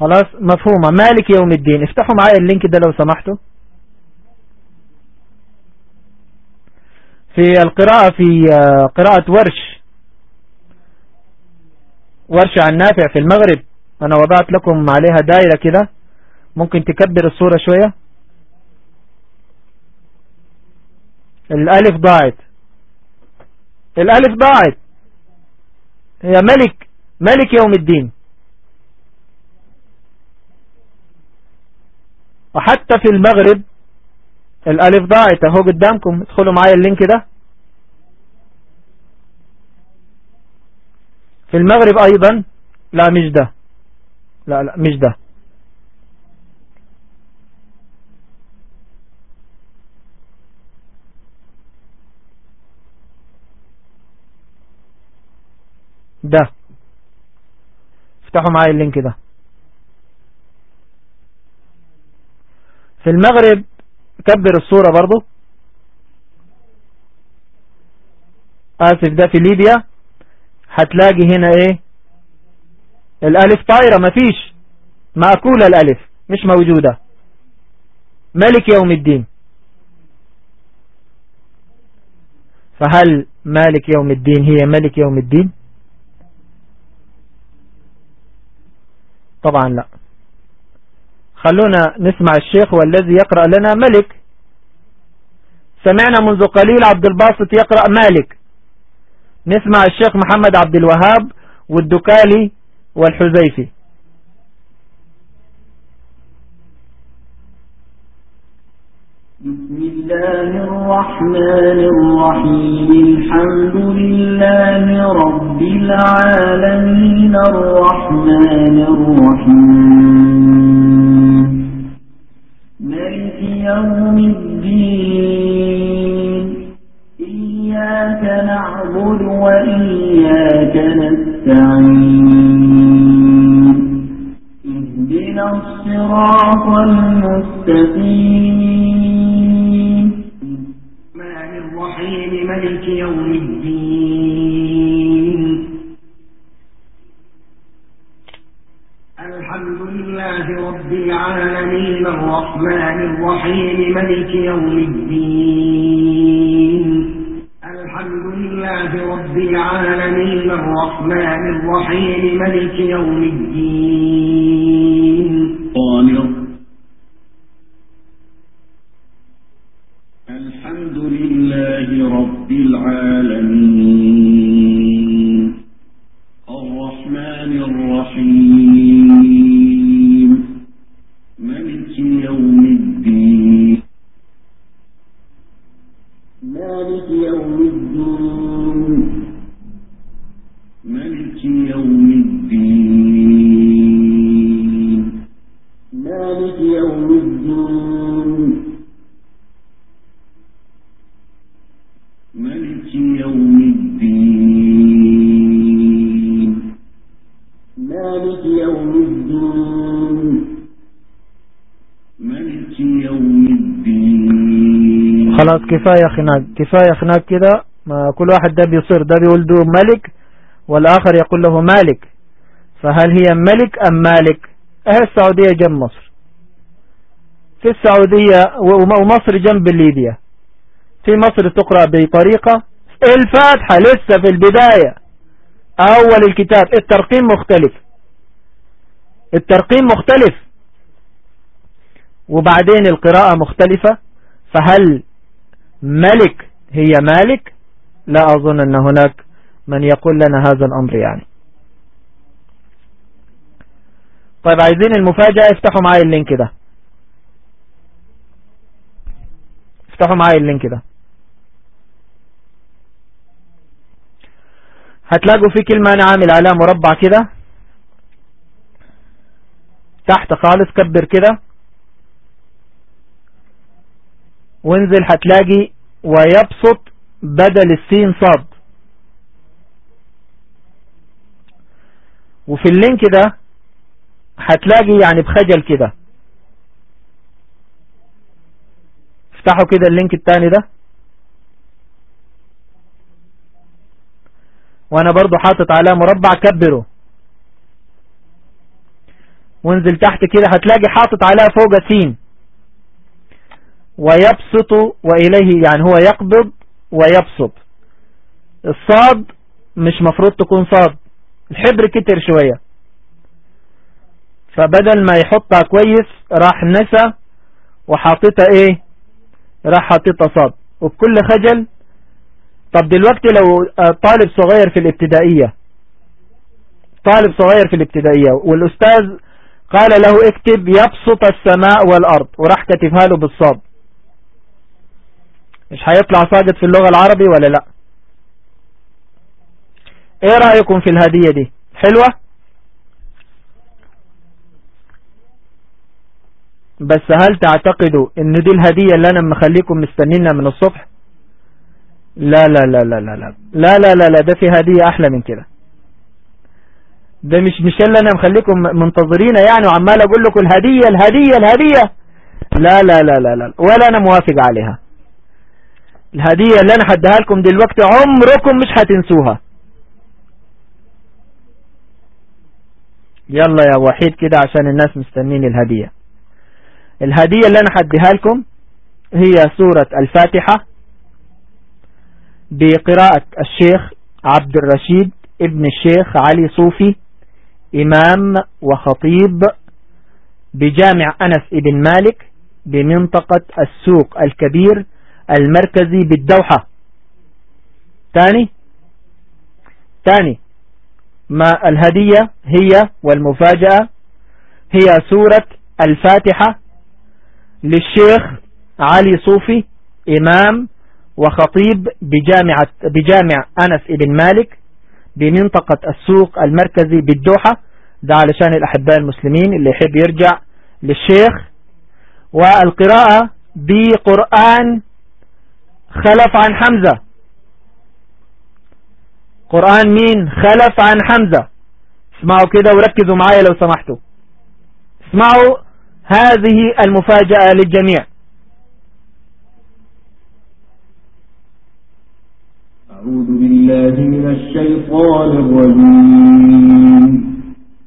خلاص مفهومة. مالك يوم الدين. افتحوا معايا اللينك ده لو سمحتوا. في القراءة في قراءة ورش. ورش عن نافع في المغرب. أنا وضعت لكم عليها دائرة كده. ممكن تكبر الصورة شوية. الألف ضاعت. الألف ضاعت. هي ملك ملك يوم الدين. وحتى في المغرب الألف ضاعت اهو قدامكم. ادخلوا معايا اللينك ده. في المغرب أيضا. لا مش ده. لا لا مش ده. ده. افتحوا معايا اللينك ده. في المغرب كبر الصورة برضو. آسف ده في ليبيا. هتلاقي هنا إيه؟ الألف طايرة مفيش مأكولة الألف مش موجودة. ملك يوم الدين. فهل مالك يوم الدين هي ملك يوم الدين؟ طبعا لا. خلونا نسمع الشيخ والذي يقرأ لنا ملك. سمعنا منذ قليل عبد الباسط يقرأ مالك. نسمع الشيخ محمد عبد الوهاب والدكالي والحزيفي بسم الله الرحمن الرحيم. الحمد لله رب العالمين. الرحمن الرحيم. ملك يوم الدين. إياك نعبد وإياك نستعين. اهدنا الصراط المستقيم. يوم الدين. الحمد لله رب العالمين الرحمن الرحيم ملك يوم الدين كفاية خناق. كفاية خناق كده كل واحد ده بيصير. ده بيقول له ملك والآخر يقول له مالك. فهل هي ملك أم مالك؟ أهي السعودية جنب مصر. في السعودية ومصر جنب ليبيا. في مصر تقرأ بطريقة الفاتحة لسه في البداية. أول الكتاب. الترقيم مختلف. الترقيم مختلف. وبعدين القراءة مختلفة. فهل ملك هي مالك لا أظن أن هناك من يقول لنا هذا الأمر يعني. طيب عايزين المفاجأة؟ افتحوا معايا ال link ده. افتحوا معايا ال link ده. هتلاقوا في كلمة أنا عامل عليها مربع كده. تحت خالص كبر كده. وانزل هتلاقي ويبسط بدل السين صاد. وفي ال link ده هتلاقي يعني بخجل كده. افتحوا كده ال link التاني ده. وأنا برضو حاطط عليه مربع كبره. وانزل تحت كده هتلاقي حاطط عليها فوق سين. ويبسط وإليه يعني هو يقبض ويبسط. الصاد مش مفروض تكون صاد الحبر كتر شوية. فبدل ما يحطها كويس راح نسى وحاططها إيه؟ راح حاططها صاد. وبكل خجل طب دلوقتي لو طالب صغير في الابتدائية طالب صغير في الابتدائية والأستاذ قال له اكتب يبسط السماء والأرض وراح كتبها له بالصاد. مش هيطلع ساقط في اللغة العربي ولا لا إيه رأيكم في الهدية دي حلوة بس هل تعتقدوا ان دي الهدية اللي أنا مخليكم مستنينها من الصبح لا لا لا لا لا لا لا لا لا لا ده في هدية أحلى من كده ده مش مش اللي أنا مخليكم منتظرين يعني وعمال أقول لكم الهدية الهدية الهدية لا لا لا لا لا ولا أنا موافق عليها الهدية اللي أنا حدها لكم دلوقتي عمركم مش هتنسوها. يلا يا وحيد كده عشان الناس مستنين الهدية. الهدية اللي أنا حدها لكم هي سورة الفاتحة بقراءة الشيخ عبد الرشيد ابن الشيخ علي صوفي إمام وخطيب بجامع أنس ابن مالك بمنطقة السوق الكبير المركزي بالدوحة. تاني؟ تاني. ما الهدية هي والمفاجأة هي سورة الفاتحة للشيخ علي صوفي إمام وخطيب بجامعة بجامع أنس ابن مالك بمنطقة السوق المركزي بالدوحة. ده علشان الأحباء المسلمين اللي يحب يرجع للشيخ. والقراءة بقرآن خلف عن حمزة. قرآن مين؟ خلف عن حمزة. اسمعوا كده وركزوا معايا لو سمحتوا. اسمعوا هذه المفاجأة للجميع. أعوذ بالله من الشيطان الرجيم.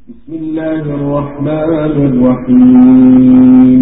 بسم الله الرحمن الرحيم.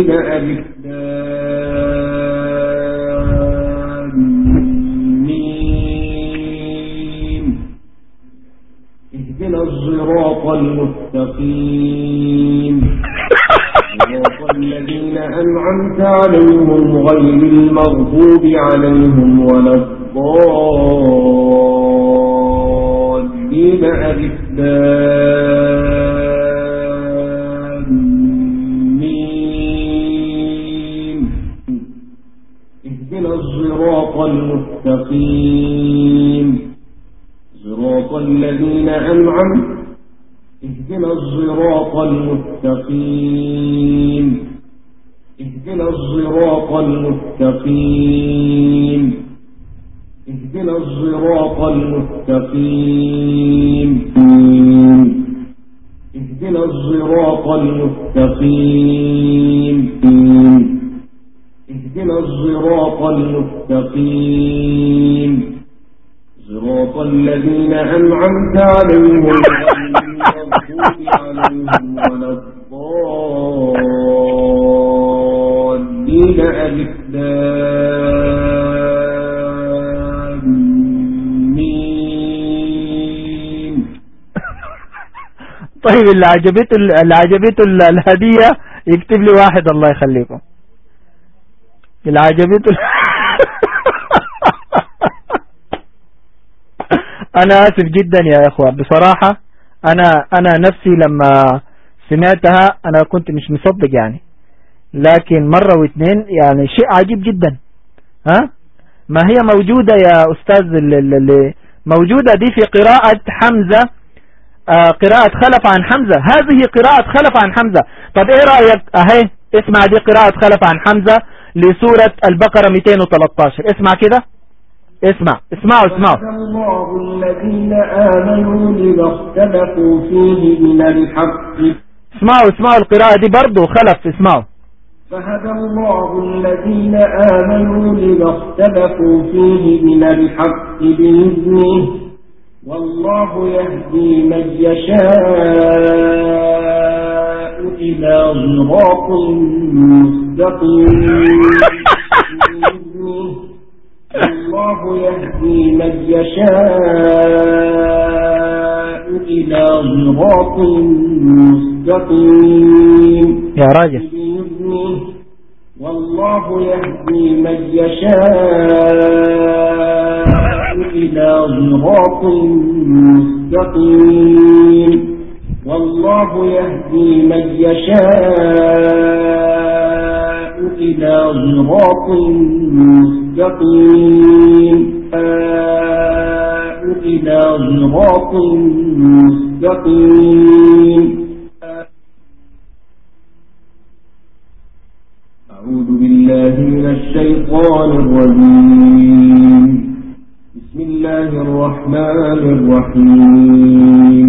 ألف اهدنا الصراط المستقيم. صراط الذين أنعمت عليهم غير المغضوب عليهم ولا الضالين. ألفان الصراط المستقيم. صراط الذين أنعمت اهدنا الصراط المستقيم. اهدنا الصراط المستقيم. اهدنا الصراط المستقيم. اهدنا الصراط المستقيم. اهدنا الصراط المستقيم. صراط الذين أنعمت عليهم ولا الضالين. ألف لام ميم. طيب اللي عجبته اللي عجبته الهدية يكتب لي واحد الله يخليكم. عجبته أنا آسف جدا يا إخوة. بصراحة أنا أنا نفسي لما سمعتها أنا كنت مش مصدق يعني. لكن مرة واثنين يعني شيء عجيب جدا. ها؟ ما هي موجودة يا أستاذ اللي موجودة دي في قراءة حمزة؟ آه قراءة خلف عن حمزة. هذه قراءة خلف عن حمزة. طب إيه رأيك؟ أهي اسمع دي قراءة خلف عن حمزة. لسورة البقرة 213 اسمع كده. اسمع. اسمعوا اسمعوا. الله الذين آمنوا لما اختلفوا فيه من الحق اسمعوا اسمعوا القراءة دي برضو خلف. اسمعوا. فهدى الله الذين آمنوا لما اختلفوا فيه من الحق بإذنه والله يهدي من يشاء. إلى صراط مستقيم. الله يهدي من يشاء إلى صراط مستقيم. يا راجل. والله يهدي من يشاء إلى صراط مستقيم. والله يهدي من يشاء إلى صراط مستقيم. إلى صراط مستقيم. أعوذ بالله من الشيطان الرجيم. بسم الله الرحمن الرحيم.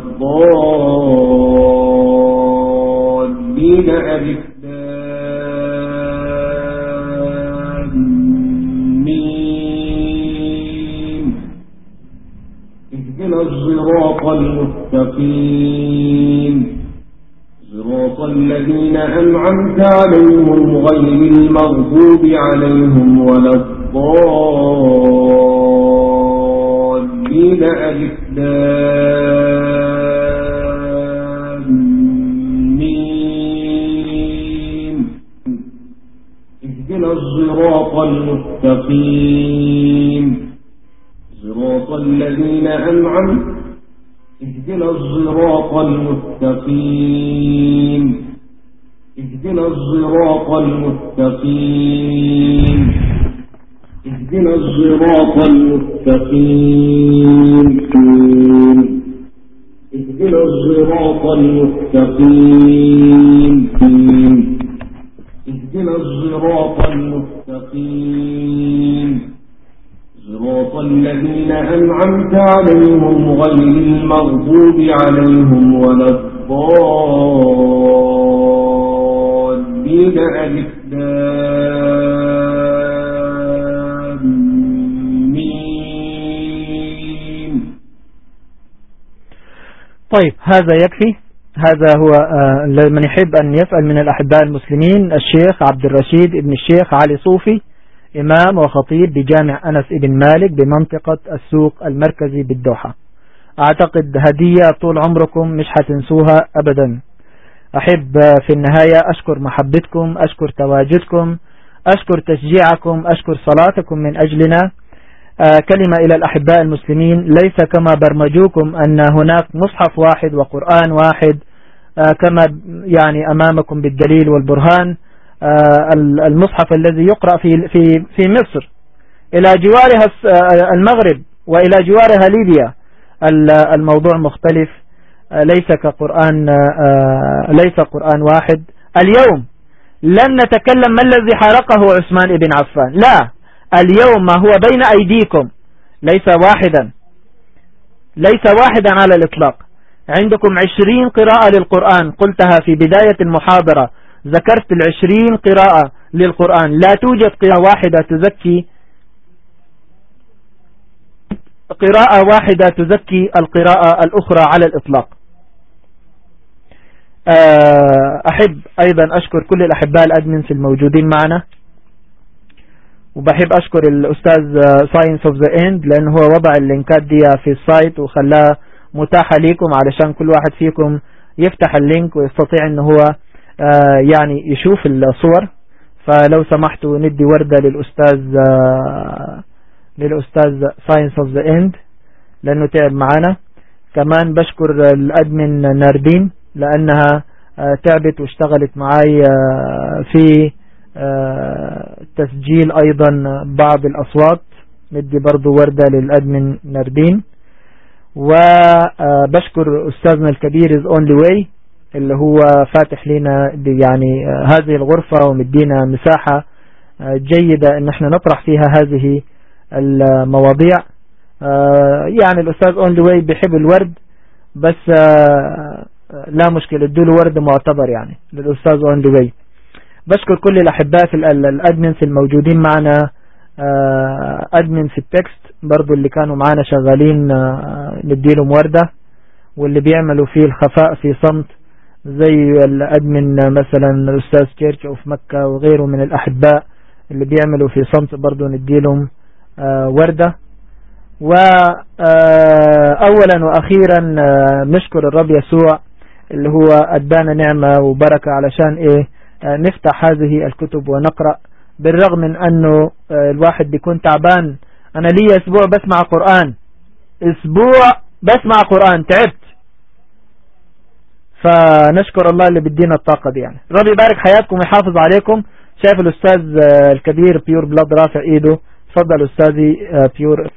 الضالين ألف اهدنا الصراط المستقيم. صراط الذين أنعمت عليهم غير المغضوب عليهم ولا الضالين ألفلام الصراط المستقيم. صراط الذين أنعمت اهدنا الصراط المستقيم. اهدنا الصراط المستقيم. اهدنا الصراط المستقيم. اهدنا الصراط المستقيم. الصراط المستقيم. صراط الذين أنعمت عليهم غير المغضوب عليهم ولا الضالين. ألفلام طيب هذا يكفي. هذا هو من يحب أن يسأل من الأحباء المسلمين الشيخ عبد الرشيد ابن الشيخ علي صوفي إمام وخطيب بجامع أنس ابن مالك بمنطقة السوق المركزي بالدوحة. أعتقد هدية طول عمركم مش هتنسوها أبدا. أحب في النهاية أشكر محبتكم أشكر تواجدكم أشكر تشجيعكم أشكر صلاتكم من أجلنا. كلمة إلى الأحباء المسلمين ليس كما برمجوكم أن هناك مصحف واحد وقرآن واحد كما يعني أمامكم بالدليل والبرهان المصحف الذي يقرأ في في في مصر. إلى جوارها المغرب وإلى جوارها ليبيا. الموضوع مختلف. ليس كقرآن ليس قرآن واحد. اليوم لن نتكلم ما الذي حرقه عثمان بن عفان. لا. اليوم ما هو بين أيديكم. ليس واحدا. ليس واحدا على الإطلاق. عندكم عشرين قراءة للقرآن. قلتها في بداية المحاضرة. ذكرت العشرين قراءة للقرآن. لا توجد قراءة واحدة تزكي قراءة واحدة تزكي القراءة الأخرى على الإطلاق. أحب أيضا أشكر كل الأحباء ال admins الموجودين معنا. وبحب أشكر الأستاذ Signs of the End لأنه هو وضع ال linkات دي في ال site وخلاها متاحة لكم علشان كل واحد فيكم يفتح اللينك ويستطيع أنه هو يعني يشوف الصور. فلو سمحتوا ندي وردة للأستاذ للأستاذ Signs of the End لأنه تعب معنا كمان بشكر ال admin ناردين لأنها تعبت واشتغلت معي في تسجيل أيضا بعض الأصوات. ندي برضو وردة لل admin ناردين. وبشكر أستاذنا الكبير Is Only Way اللي هو فاتح لنا يعني هذه الغرفة ومدينا مساحة جيدة إن إحنا نطرح فيها هذه المواضيع. يعني الأستاذ Only Way بيحب الورد بس لا مشكلة ادوله ورد معتبر يعني للأستاذ Only Way بشكر كل الأحباء في ال admins الموجودين معنا. admin في ال text برضو اللي كانوا معانا شغالين نديلهم وردة. واللي بيعملوا في الخفاء في صمت زي ال admin مثلا الأستاذ Church of مكة وغيره من الأحباء اللي بيعملوا في صمت برضو نديلهم وردة. وأولا وأخيرا نشكر الرب يسوع اللي هو أدانا نعمة وبركة علشان إيه؟ نفتح هذه الكتب ونقرأ بالرغم من أنه الواحد بيكون تعبان. أنا لي أسبوع بسمع قرآن. أسبوع بسمع قرآن. تعبت. فنشكر الله اللي بدينا الطاقة دي يعني. رب يبارك حياتكم ويحافظ عليكم. شايف الأستاذ الكبير بيور بلاد رافع إيده. تفضل أستاذي بيور.